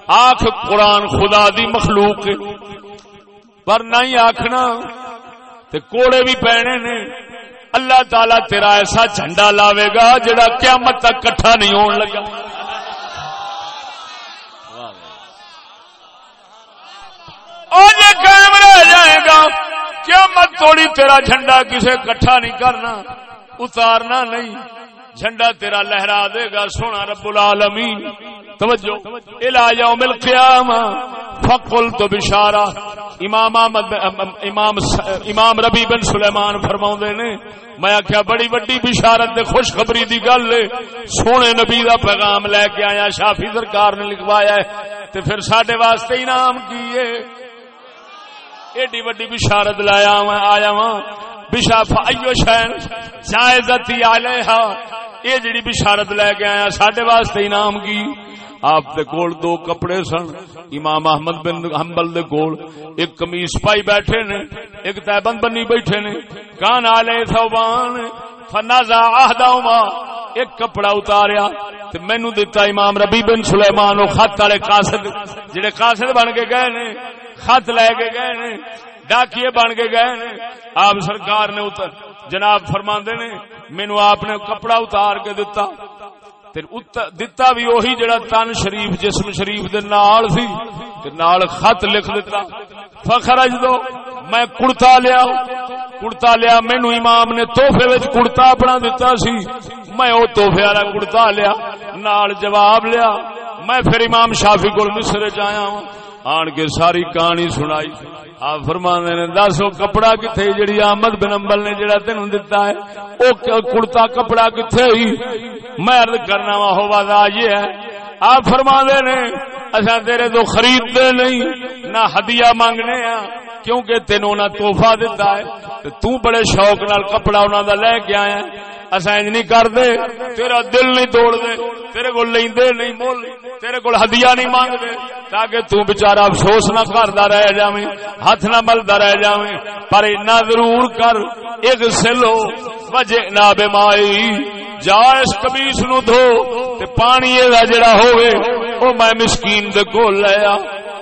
آخ قرآن خدا دی مخلوق پر نہیں آخنا تے کوڑے بھی پینے نے۔ اللہ تعالی تیرا ایسا جھنڈا لاوے گا جڑا قیامت تک کٹھا نہیں ہون لگا۔ قائم رہ جائے گا۔ قیامت توڑی تیرا جھنڈا کسے کٹھا نہیں کرنا، اتارنا نہیں۔ جھنڈا تیرا لہرا دے گا، سونا رب العالمین۔ توجہ۔ الى یوم القیامہ۔ فقل تو بشارہ۔ امام احمد امام امام ربی بن سلیمان فرماؤں نے، میں آخیا بڑی وڈی بشارت دے خوشخبری دی گل سونے نبی دا پیغام لے کے آیا، شافی سرکار نے لکھوایا ہے۔ تے پھر ساڈے واسطے انعام کی ہے۔ ایڈی وڈی بشارت لایا آیا وا بشاف ایو شین جائزتی علیہا یہ جڑی بشارت لے کے آیا، ساڈے واسطے انعام کی؟ آپ دے کول دو کپڑے سن، امام احمد بن حنبل دے کول۔ ایک قمیص پائی بیٹھے نے، ایک تیبند بنی بیٹھے نے۔ کان علیہ ثوبان فنازع عہدہما ایک کپڑا اتاریا، تے مینوں دتا امام ربی بن سلیمان، او خط والے قاصد، جڑے قاصد بن کے گئے نے۔ خط لے کے گئے نے، ڈاکیے بن کے گئے نے۔ آپ سرکار نے اتر، جناب فرما نے مینو آپ نے کپڑا اتار کے دتا۔ دتا بھی وہی جڑا تن شریف، جسم شریف دے نال سی، تے نال خط لکھ دیتا فخر اج دو، میں کڑتا لیا کڑتا لیا مینو امام نے توحفے کڑتا اپنا دتا سی۔ میں وہ توحفے والا کڑتا لیا، نال جواب لیا۔ میں پھر امام شافی کو مصر چیا ہوں۔ آن کے ساری کہانی سنائی۔ آپ فرما نے، دس، وہ کپڑا کتنے جڑی احمد بن امبل نے جڑا تین دتا ہے، وہ کڑتا کپڑا کتنے ہی؟ میں ارد کرنا وا ہوا یہ ہے۔ آپ فرما نے اصا تیرے تو خریدتے نہیں، نہ ہدیہ مانگنے ہاں کیونکہ تینوں نہ توحفہ دتا ہے تو بڑے شوق نال کپڑا انہوں دا لے کے آیا اصا انج نہیں کرتے، تیرا دل نہیں توڑ دے تیرے کو لیندے نہیں مول، تیرے کو ہدیہ نہیں مانگ دے تاکہ تو بچارا افسوس نہ کردا رہ جاویں، ہاتھ نہ ملدا رہ جاویں۔ پر اتنا ضرور کر ایک سلو وجہ نہ بیمائی جا اس کمیس نو دھو، تے پانی دا جڑا ہوئے او میں مسکین حکیم دے کول لیا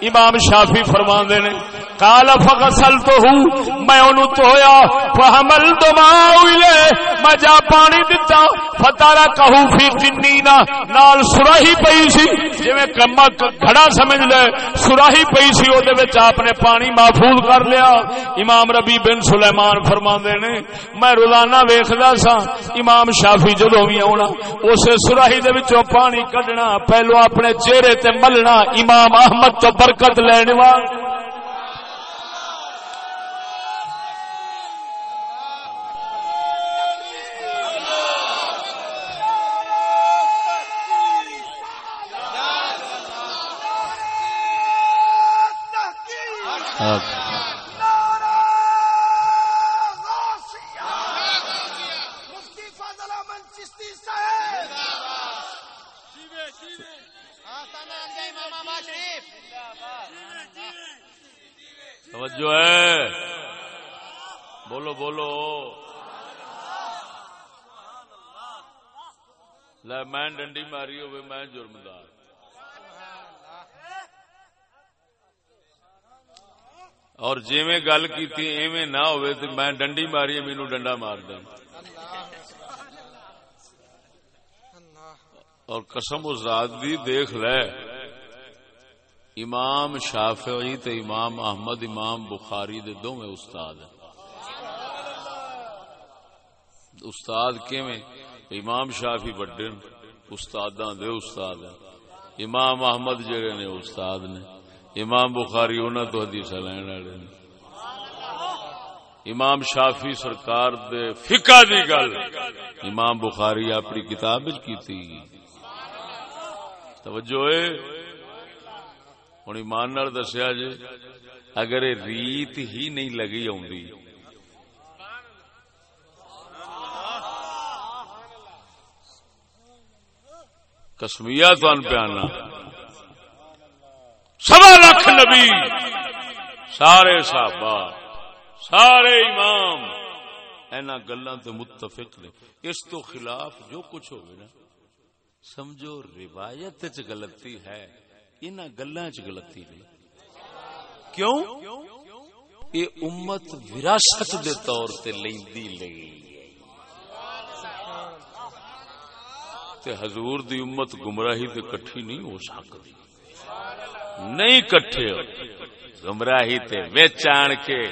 امام شافی فرما نے کال فصل تو ہوں میں انہوں تو ہویا فحمل تو ماؤلے میں جا پانی دیتا فتارا کہوں فی کنینا نال سراہی پئی سی جی میں کما گھڑا سمجھ لے، سراہی پئی سی او دے وچ آپ نے پانی محفوظ کر لیا۔ امام ربی بن سلیمان فرما نے، میں روزانہ ویکھدا سا، امام شافی جدو بھی آنا اسے سراہی دے وچوں پانی کڈنا، پہلو اپنے چہرے تے ملنا، امام احمد تو برکت لینے والا جو ہے۔ بولو بولو۔ لے، میں ڈنڈی ماری ہوئے، میں جرمدار۔ اور جی میں گل کی ایویں نہ ہوئے تو میں ڈنڈی ماری مینو ڈنڈا مار دیں اور قسم ذات دی، دیکھ لے۔ امام شافعی تے امام احمد، امام بخاری دے دو میں استاد ہیں۔ استاد کیویں؟ امام شافی بڑے استاداں دے استاد ہیں۔ امام احمد جڑے نے استاد نے۔ امام بخاری انہاں تو حدیث لین والے نے۔ امام شافی سرکار دے فقہ دی گل۔ امام بخاری اپنی کتاب وچ کیتی۔ توجہ ہے۔ ہوں ایمان دسیا جی اگر ریت ہی نہیں لگی آئی کسمیا تن پیانا سوا لاکھ نبی سارے صحابہ سارے امام اینا گلوں تے متفق نے اس تو خلاف جو کچھ ہوگی نا سمجھو روایت غلطی ہے ان گلا چلتی نہیں کیوں؟ یہ امت وراثت دے طور تے لیندی لئی۔ تے حضور دی امت گمراہی تے کٹھی نہیں ہو سکتی۔ نہیں کٹھے ہو۔ گمراہی تے وچ آن کے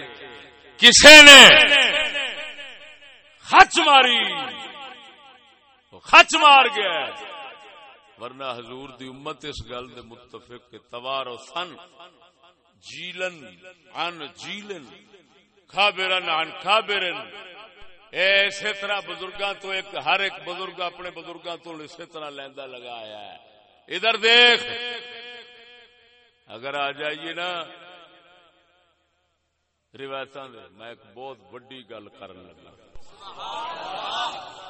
کسے نے خچ ماری۔ خچ مار گیا۔ ورنہ حضور دی امت اس گل دے متفق کے توار و سن، جیلن عن جیلن خابرن عن خابرن اسی طرح بزرگاں تو ایک، ہر ایک بزرگ اپنے بزرگاں تو اسی طرح لیندا لگایا ہے۔ ادھر دیکھ۔ اگر آ جائیے نا روایت میں ایک بہت بڑی گل کرنے لگا۔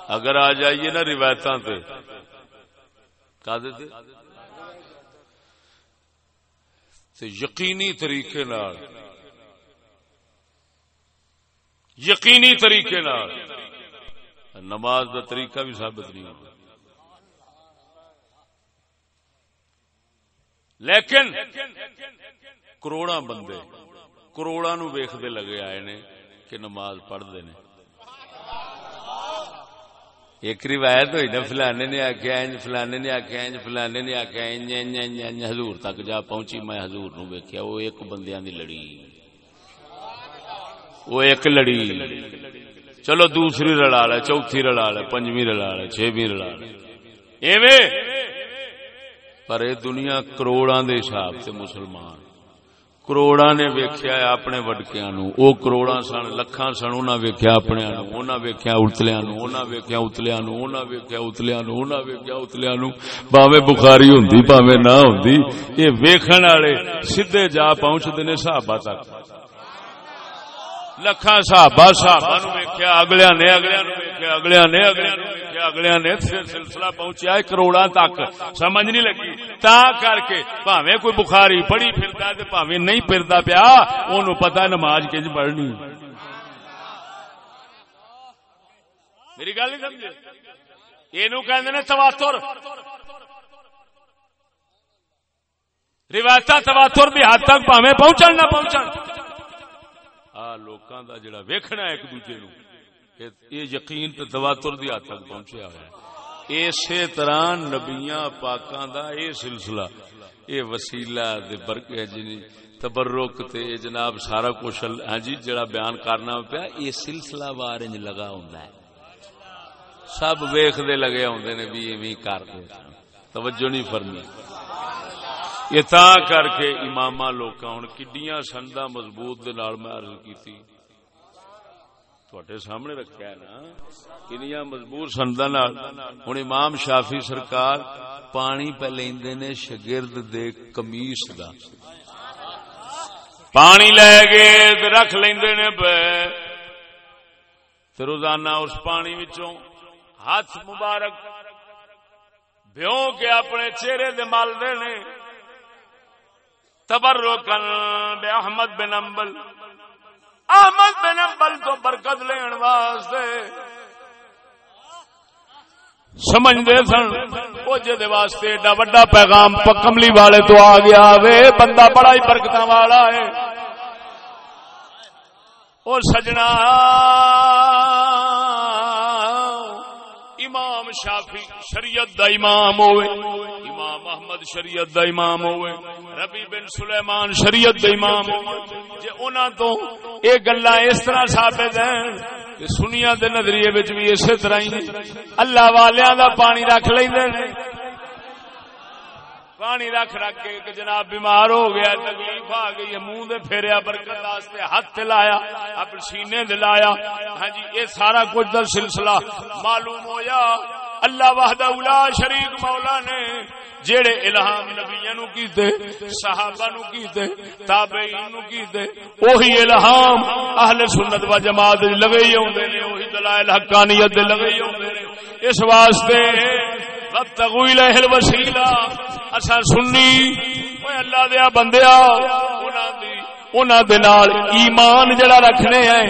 اگر آ جائیے نا روایت یقینی طریقے نال، یقینی طریقے نال، نماز دا طریقہ بھی ثابت نہیں ہوتا۔ لیکن کروڑا بندے کروڑا نو ویختے لگے آئے نے کہ نماز پڑھتے ہیں ایک روایت ہوئی نا، فلانے نے آخیا انج فلانے نے آخیا انج فلانے نے آخیا انج انج انج انج حضور تک جا پہنچی، میں حضور نو ویکیا وہ ایک بندیاں دی لڑی۔ وہ ایک لڑی۔ چلو دوسری رلا لے، چوتھی رلا لے، پنجویں رلا لے، چھویں رلا لے۔ ایویں؟ پر یہ دنیا کروڑاں دے حساب سے مسلمان۔ کروڑا نے ویکیا اپنے وڈکیا نو او کروڑا سن، لکھاں سن انہاں ویکیا اپنے نو انہاں ویکیا اتلیا نو انہاں ویکیا اتلیا نو انہاں ویکیا اتلیا نو انہاں ویکیا اتلیا نو باویں بخاری ہوندی باویں نہ ہوندی۔ اے ویکھن والے سیدھے جا پہنچدے نے صحابہ تک۔ لکھاں صحابہ صحابہ نو ویکھیا اگلیاں نے اگلیاں نو ویکھیا اگلیاں نے اگلیاں نو ویکھیا اگلیاں نے سلسلہ پہنچیا ہے کروڑاں تک سمجھ نہیں لگی تا کر کے بھاویں کوئی بخاری پڑھی پھردا تے بھاویں نہیں پھردا پیا اونوں پتہ نماز کج پڑھنی میری گل نہیں سمجھے اینو کہندے نے تواتر روایت تواتر بھی حد تک بھاویں پہنچن نہ پہنچن لوکاں دا جڑا ویکھنا ایک دوجے نو یہ یقین تے تواتر دی حد تک پہنچیا ہوا ہے۔ اسی طرح نبیاں پاکاں دا اے سلسلہ اے وسیلہ دے برکے جنی تبرک تے جناب سارا کچھ ہاں جی جڑا بیان کرنا پیا اے سلسلہ وار انج لگا ہوندا ہے۔ سب ویکھ دے لگے ہوندے نے بھی ایویں کر دے۔ توجہ نہیں فرمی۔ یہ تا کر کے امام لوگ ہوں کڈیاں سندا مضبوط دے نال میں عرض کیتی۔ سامنے رکھا ہے نا۔ کنیا مضبوط سندا نال۔ ہن امام شافی سرکار پانی پہ لیندے نے شاگرد دے قمیص دا۔ پانی لے گئے رکھ لیندے نے پہ تے روزانہ اس پانی وچوں ہاتھ مبارک بھیو کے اپنے چہرے دے مال دے نے۔ تبرکن بے احمد بن امبل احمد بن امبل تو برکت لین واسطے سمجھتے سن وہ واسطے ایڈا وڈا پیغام کملی والے تو آ گیا وے، بندہ بڑا ہی برکت والا ہے۔ اور سجنا شافی، شریعت دا امام ہوئے۔ امام احمد شریعت دا امام ہوئے۔ ربی بن سلیمان شریعت دا امام جے انہاں تو اے گلاں اس طرح ثابت ہیں کہ سنیا دے نظریے وچ بھی اسی طرح ہی اللہ والیاں دا پانی رکھ لیندے نے پانی رکھ رکھ کے کہ جناب بیمار ہو گیا تکلیف آ گئی منہ دے پھیریا، برکت واسطے ہاتھ لایا اپنے سینے دے لایا۔ ہاں جی یہ سارا کچھ دا سلسلہ معلوم ہویا۔ اللہ وحدہ اولا شریک مولا نے جیڑے الہام نبیوں نو کیتے، صحابہ نو کیتے، تابعین نو کیتے وہی الہام اہل سنت و جماعت لگے ہی ہوندے نے وہی دلائل حقانیت دے لگے ہی ہوندے نے۔ اس واسطے وابتغوا الیہ اسا سنی اوے اللہ دے بندیا، انہاں دی، انہاں دے نال ایمان جڑا رکھنے ہیں،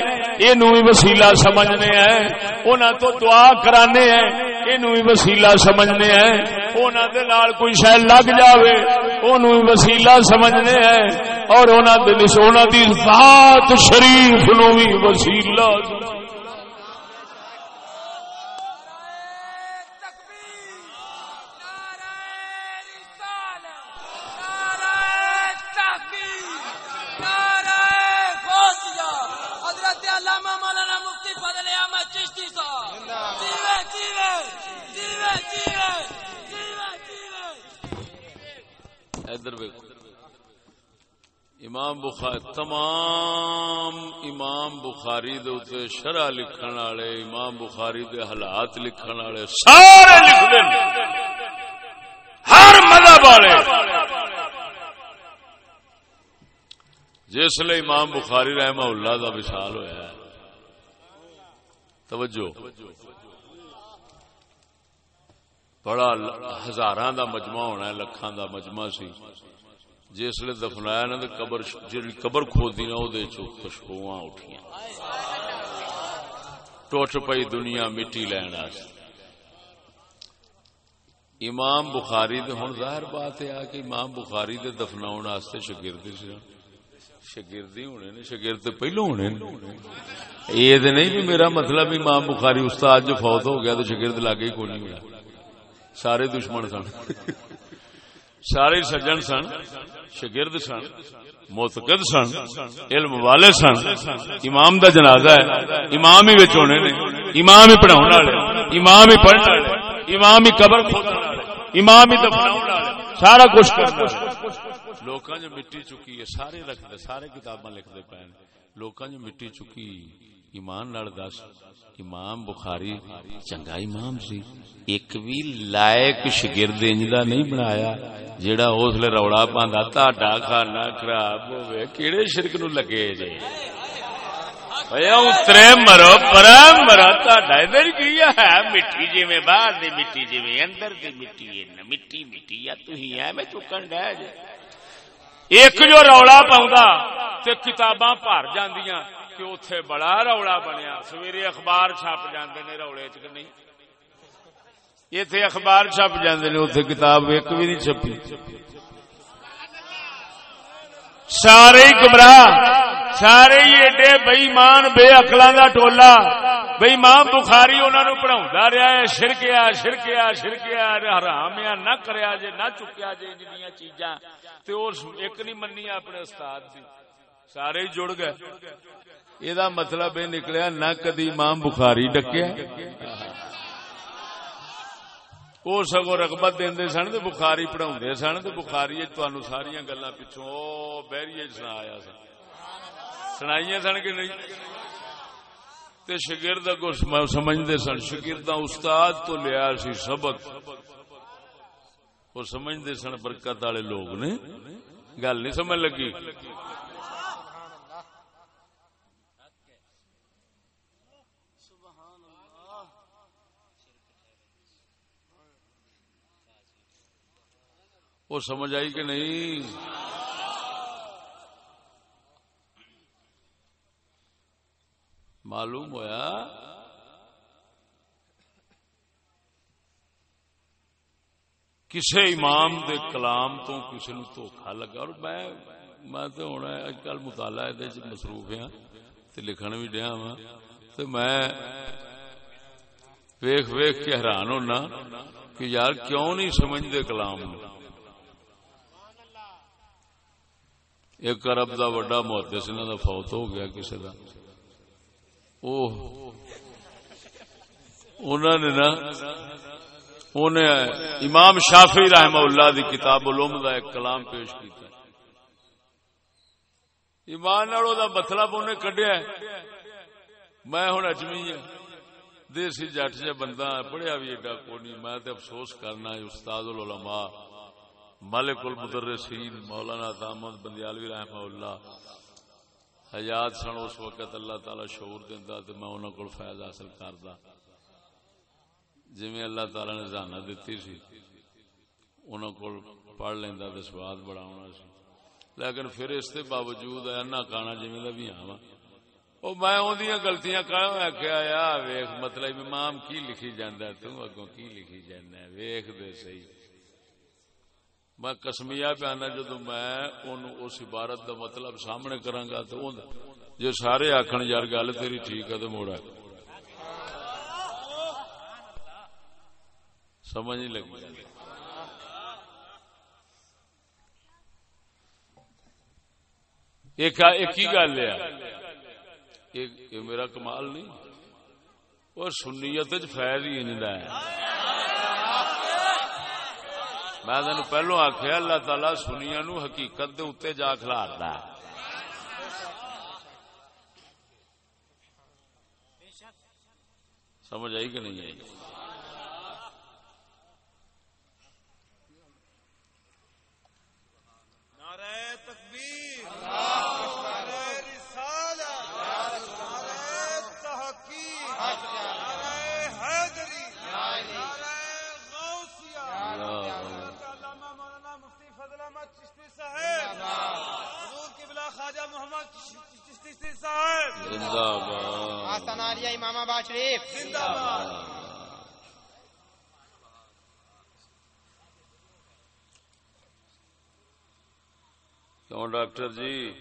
اینو وسیلہ سمجھنے ہیں، انہاں تو دعا کرانے ہیں، اینو وسیلہ سمجھنے ہیں، انہاں دے نال کوئی شے لگ جاوے اونوں بھی وسیلہ سمجھنے ہیں، اور انہاں دے انہاں دی ذات شریف نو بھی وسیلہ ادھر امام بخاری تمام امام بخاری دے شرح لکھن والے، امام بخاری دے حالات لکھن والے، سارے لکھ ہر مذہب والے۔ جس لیے امام بخاری رحمہ اللہ دا وشال ہوا ہے۔ توجہ۔ بڑا ہزار دا مجمع ہونا ہے لکھان دا مجمع سی۔ جس دفنایا نا قبر جی قبر کھودی نا وہ خوشبو اٹھیا ٹوٹ پئی دنیا مٹی لین امام بخاری دے ہوں ظاہر بات ہے کہ امام بخاری دے دفناؤ واسطے شگردی سی شگردی ہونے نے شگرد پہلو ہونے یہ نہیں بھی میرا مطلب امام بخاری استاد جو فوت ہو گیا تو شگرد لاگے ہی کو نہیں ہوا سارے دشمن سن۔ سارے سجن سن شگرد سن، متقد سن، علم والے سن۔ امام دا جنازہ ہے، امام ہی ہونے نے۔ امام ہی پڑھاؤ والے امام ہی پڑھنے والے امام ہی قبر امام ہی دفنا سارا کچھ کرنا لوکاں جو مٹی چکی ہے، سارے رکھتے، سارے کتاباں لکھتے پے لوکاں جو مٹی چکی، ایمان نال دس۔ امام بخاری چنگا امام سی۔ ایک بھی لائق شگرد انجدہ نہیں بنایا، جیڑا اس لیے روڑا پاندہ تاڑا کھانا خراب ہوئے کیڑے شرک نو لگے جے۔ اترے مرو پرام مرو تاڑا ادھر کیا ہے؟ مٹی جی میں باہر دی مٹی جی میں اندر دی مٹی ہے مٹی مٹی، یا تو ہی ہے میں چکن ڈے جے۔ ایک جو روڑا پاؤں تے کتاباں پار جاندیاں۔ کہ اتے بڑا روڑا بنیا۔ سویرے اخبار چھپ جاندے نے روڑے چ نہیں؟ اتے اخبار چھپ جاندے نے اتے کتاب ایک بھی نہیں چھپی۔ سارے گمراہ، سارے ہی ایڈے بئیمان بے اکلان کا ٹولا بئیمان بخاری انہوں نے پڑھا رہا ہے شرکیا شرکیا شرکیا حرام نہ کریا جے، نہ چکیا جے جنیا چیزاں۔ ایک نہیں منی اپنے استاد کی سارے ہی جڑ گئے۔ یہ مطلب یہ نکلیا نہ کدی امام بخاری ڈکیا وہ سگو رغبت دے سن تو بخاری پڑھا سن تو بخاری تہن ساری گلا پچھو بہری سنایا سن سنائی سن کہ نہیں تے شگرد اگو سمجھتے سن شگرد استاد تو لیا سی سبق وہ سمجھتے سن برکت والے لوگ نے گل نہیں سمجھ لگی وہ سمجھ آئی کہ نہیں؟ معلوم ہوا کسے امام دے کلام تو کسی نو دھوکھا لگا اور میں میں تو ہوں اج کل مطالعہ مصروف ہاں لکھن بھی دیا وا تو میں ویخ ویخ کے حیران ہونا کہ یار کیوں نہیں سمجھتے کلام نو؟ ایک ارب دا وڈا محدث، انہاں دا فوت ہو گیا کسی دا۔ انہوں نے نا، انہیں امام شافی رحمہ اللہ دی کتاب علوم دا ایک کلام پیش کیتا۔ ایمان نالو دا مطلب انہیں کڈیا میں ہوں اجمی ہوں دیسی جٹ جہ بندہ پڑھیا بھی ایڈا کو نہیں میں تے افسوس کرنا استاد العلماء۔ مالک المدرسین، مولانا دامد بندیالوی رحمہ اللہ۔ حیات سن اس وقت اللہ تعالی شعور دینا تو میں انہوں کو فیض حاصل کرتا جی میں اللہ تعالی نے زانا دیتی سی انہوں کو پڑھ لینا تو سواد بڑا ہونا سی۔ لیکن پھر اس کے باوجود اینا کانا جی میں بھی ہاں وہ میں اندیاں غلطیاں کہوں کیا یا ویخ مطلب امام کی لکھی جانا تو اگوں کی لکھی جانا ویخ دے صحیح۔ میں کسمیا پیانا جدو میں اس عبارت دا مطلب سامنے کرا تو جی سارے آخر یار گل تیری ٹھیک ہے تو موڑا سمجھ نہیں لگی۔ ایک ہی گل ہے۔ میرا کمال نہیں۔ اور سنیت فیض ہی نہیں ہے۔ میں تین پہلو آخیا اللہ تعالی سنیا نو حقیقت دے اتنے جا کھلارتا۔ سمجھ آئی کہ نہیں آئی؟ امام آباد شریف. کیوں ڈاکٹر جی؟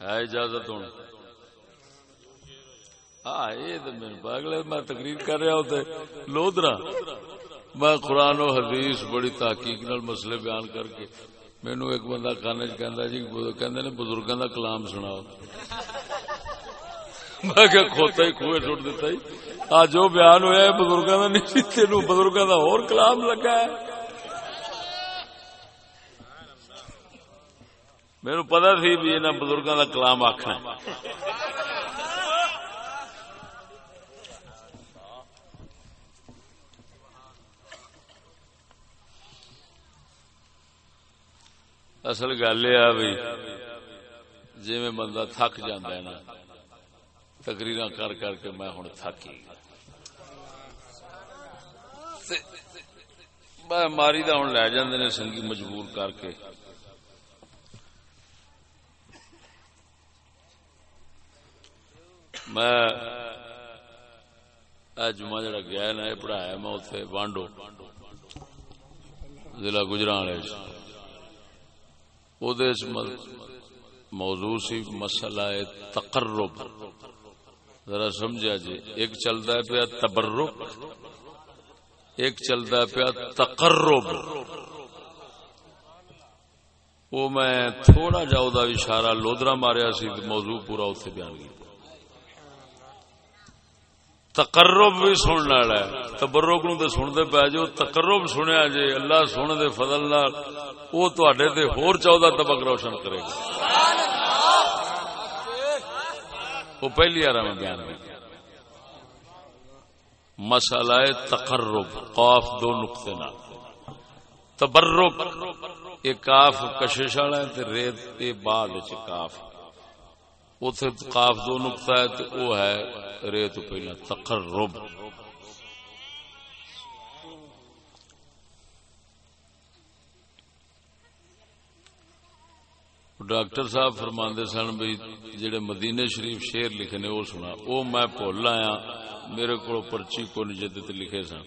ہے اجازت ہوں؟ ہاں یہ تو میرے میں تقریر کر رہا ہوتے لودرا۔ میں قرآن و حدیث بڑی تحقیق نال مسئلے بیان کر کے مینو ایک بندہ کان چ جی کہ بزرگوں کا کلام سناؤ۔ میں کیا کھوتا ہی کھوئے سٹ دیتا ہی۔ آ جو بیان ہوا ہے بزرگوں کا نہیں تین بزرگوں کا اور کلام لگا ہے۔ میرے پتا سی بھی انہوں بزرگوں کا کلام آخنا اصل گل یہ بھائی جی میں بندہ تھک جا نا تقریر کر کر کے میں ہوں تھک ہی ماری دا ہوں لے جاندے نے سنگی مجبور کر کے۔ میں جمعہ جڑا گیا نا، یہ پڑھایا میں اتنے وانڈو ضلع گجران موضوع سی مسئلہ تقرب۔ ذرا سمجھا جی ایک چلتا ہے پیا تبرک، ایک چلتا ہے پیا تقرب۔ وہ میں تھوڑا جا اشارہ لودرا ماریا سی، موضوع پورا اتنے بیان کیا تقرب بھی سننے والا ہے۔ تبرک نو تو سنتے پی جو تقرب سنیا جی اللہ سونے دے فضل نال وہ تے ہور چودہ طبق روشن کرے گا۔ وہ پہلی آرا میں بیان کیا مسئلہ تقرب، قاف دو نقطے نہ تبرک، ایک کاف کشش والا ہے ریت کے بعد کاف اتے کاف دو نقطہ ہے تو وہ ہے ریت پہلا تقرب۔ ڈاکٹر صاحب فرماندے سن بھائی جڑے مدینے شریف شیر لکھے نے وہ سنا۔ وہ میں بھول آیا۔ میرے کو پرچی کو جد لکھے سن۔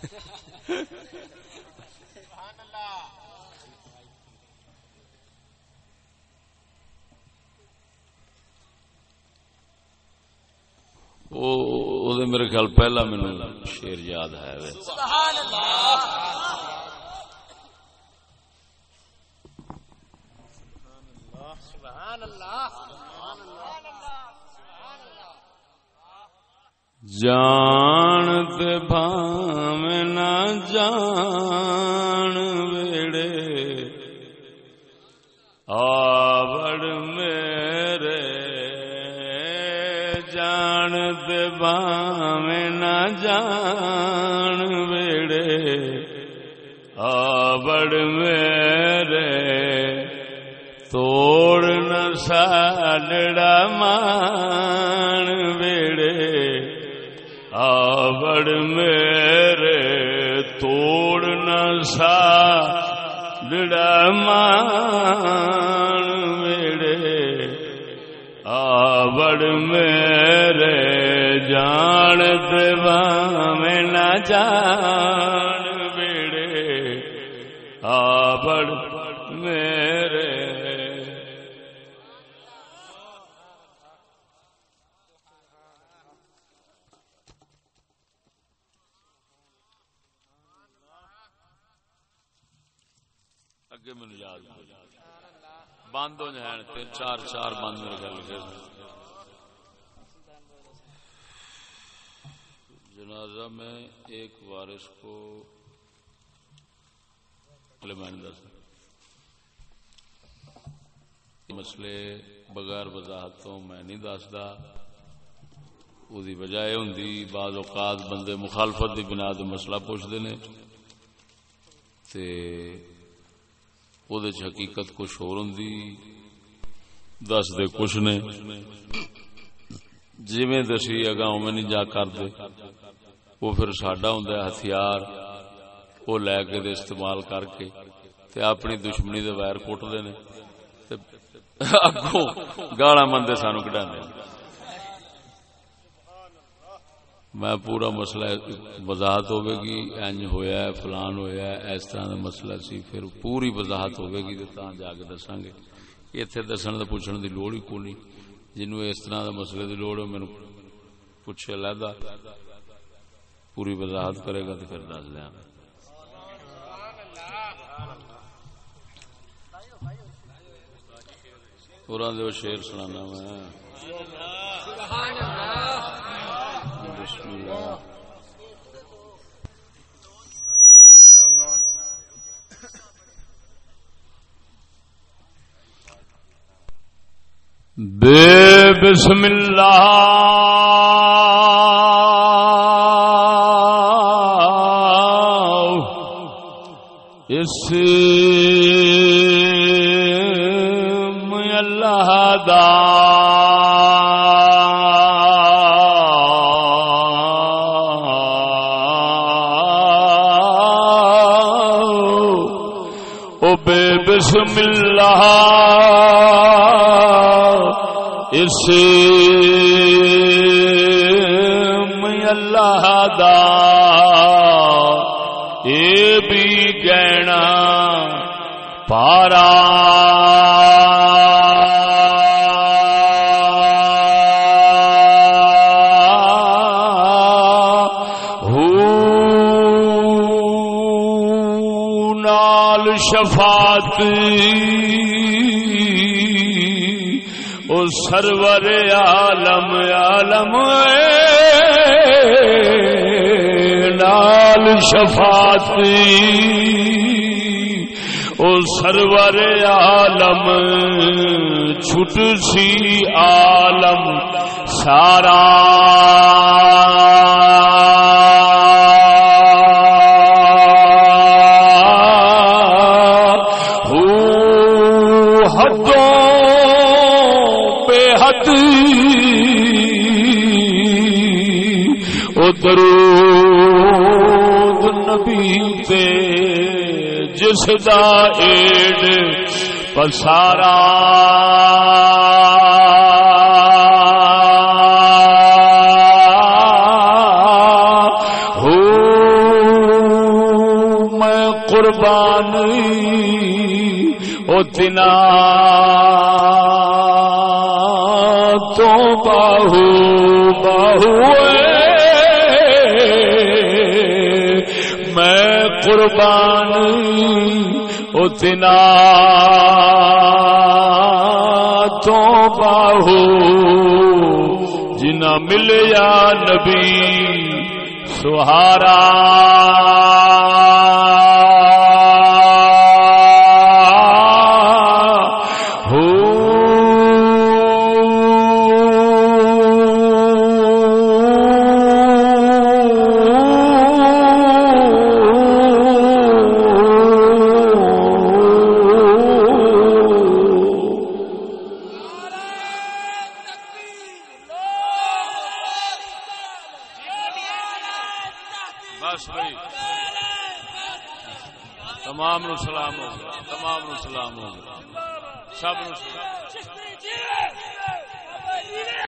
میرے خیال پہلا مینو شیر یاد ہے جان بھام نہ جان ویڑے۔ آوڑ جان ویڑے آوڑ میرے توڑ نہ سالڑا مان ویڑے آوڑ میرے توڑ نہ سا لڑا مان میرے آوڑ میرے جان دیوا میں نہ جان بیڑے آوڑ میرے اگے مجھے یاد بند ہو تین چار چار بند میرے گھر لکھے جنازہ میں ایک وارث کو مسئلے بغیر وضاحت تو میں نہیں دستا وہی وجہ یہ ہوں بعض اوقات بندے مخالفت کی بنا مسئلہ پوچھتے ہیں۔ حقیقت کچھ ہو دس دے کچھ نے۔ جی دسی اگا میں نہیں جا کر دے۔ وہ پھر ساڈا ہوں ہتھیار، وہ لے کے دے استعمال کر کے تے اپنی دشمنی دے ویر کٹتے نے اگوں گالا مندے سانو کٹا میں پورا مسئلہ وضاحت ہوئے گی، اینج ہویا ہے، فلان ہویا ہے، اس طرح کا مسئلہ سی، پھر پوری وضاحت ہوئے گی تو جا کے دساں گے اتنے دسن کا پوچھنے کی لوڑ ہی کونی جنو اس طرح کے مسئلے کی لوڑ ہے میرے پوچھے لہدا پوری وضاحت کرے گا تو پھر دس دیا پورا دو شیر سنا میں۔ بے بسم اللہ۔ اس اللہ دا بے بسم اللہ اس اللہ پارا ہو نال شفاعت او سرور عالم عالم نال شفاعت۔ او سرور عالم چھٹ سی عالم سارا جس دا ایڈ پسارا ہو میں قربانی او تنا تو باہو باہو۔ قربان قربانی تو باہو جنا ملیا نبی سہارا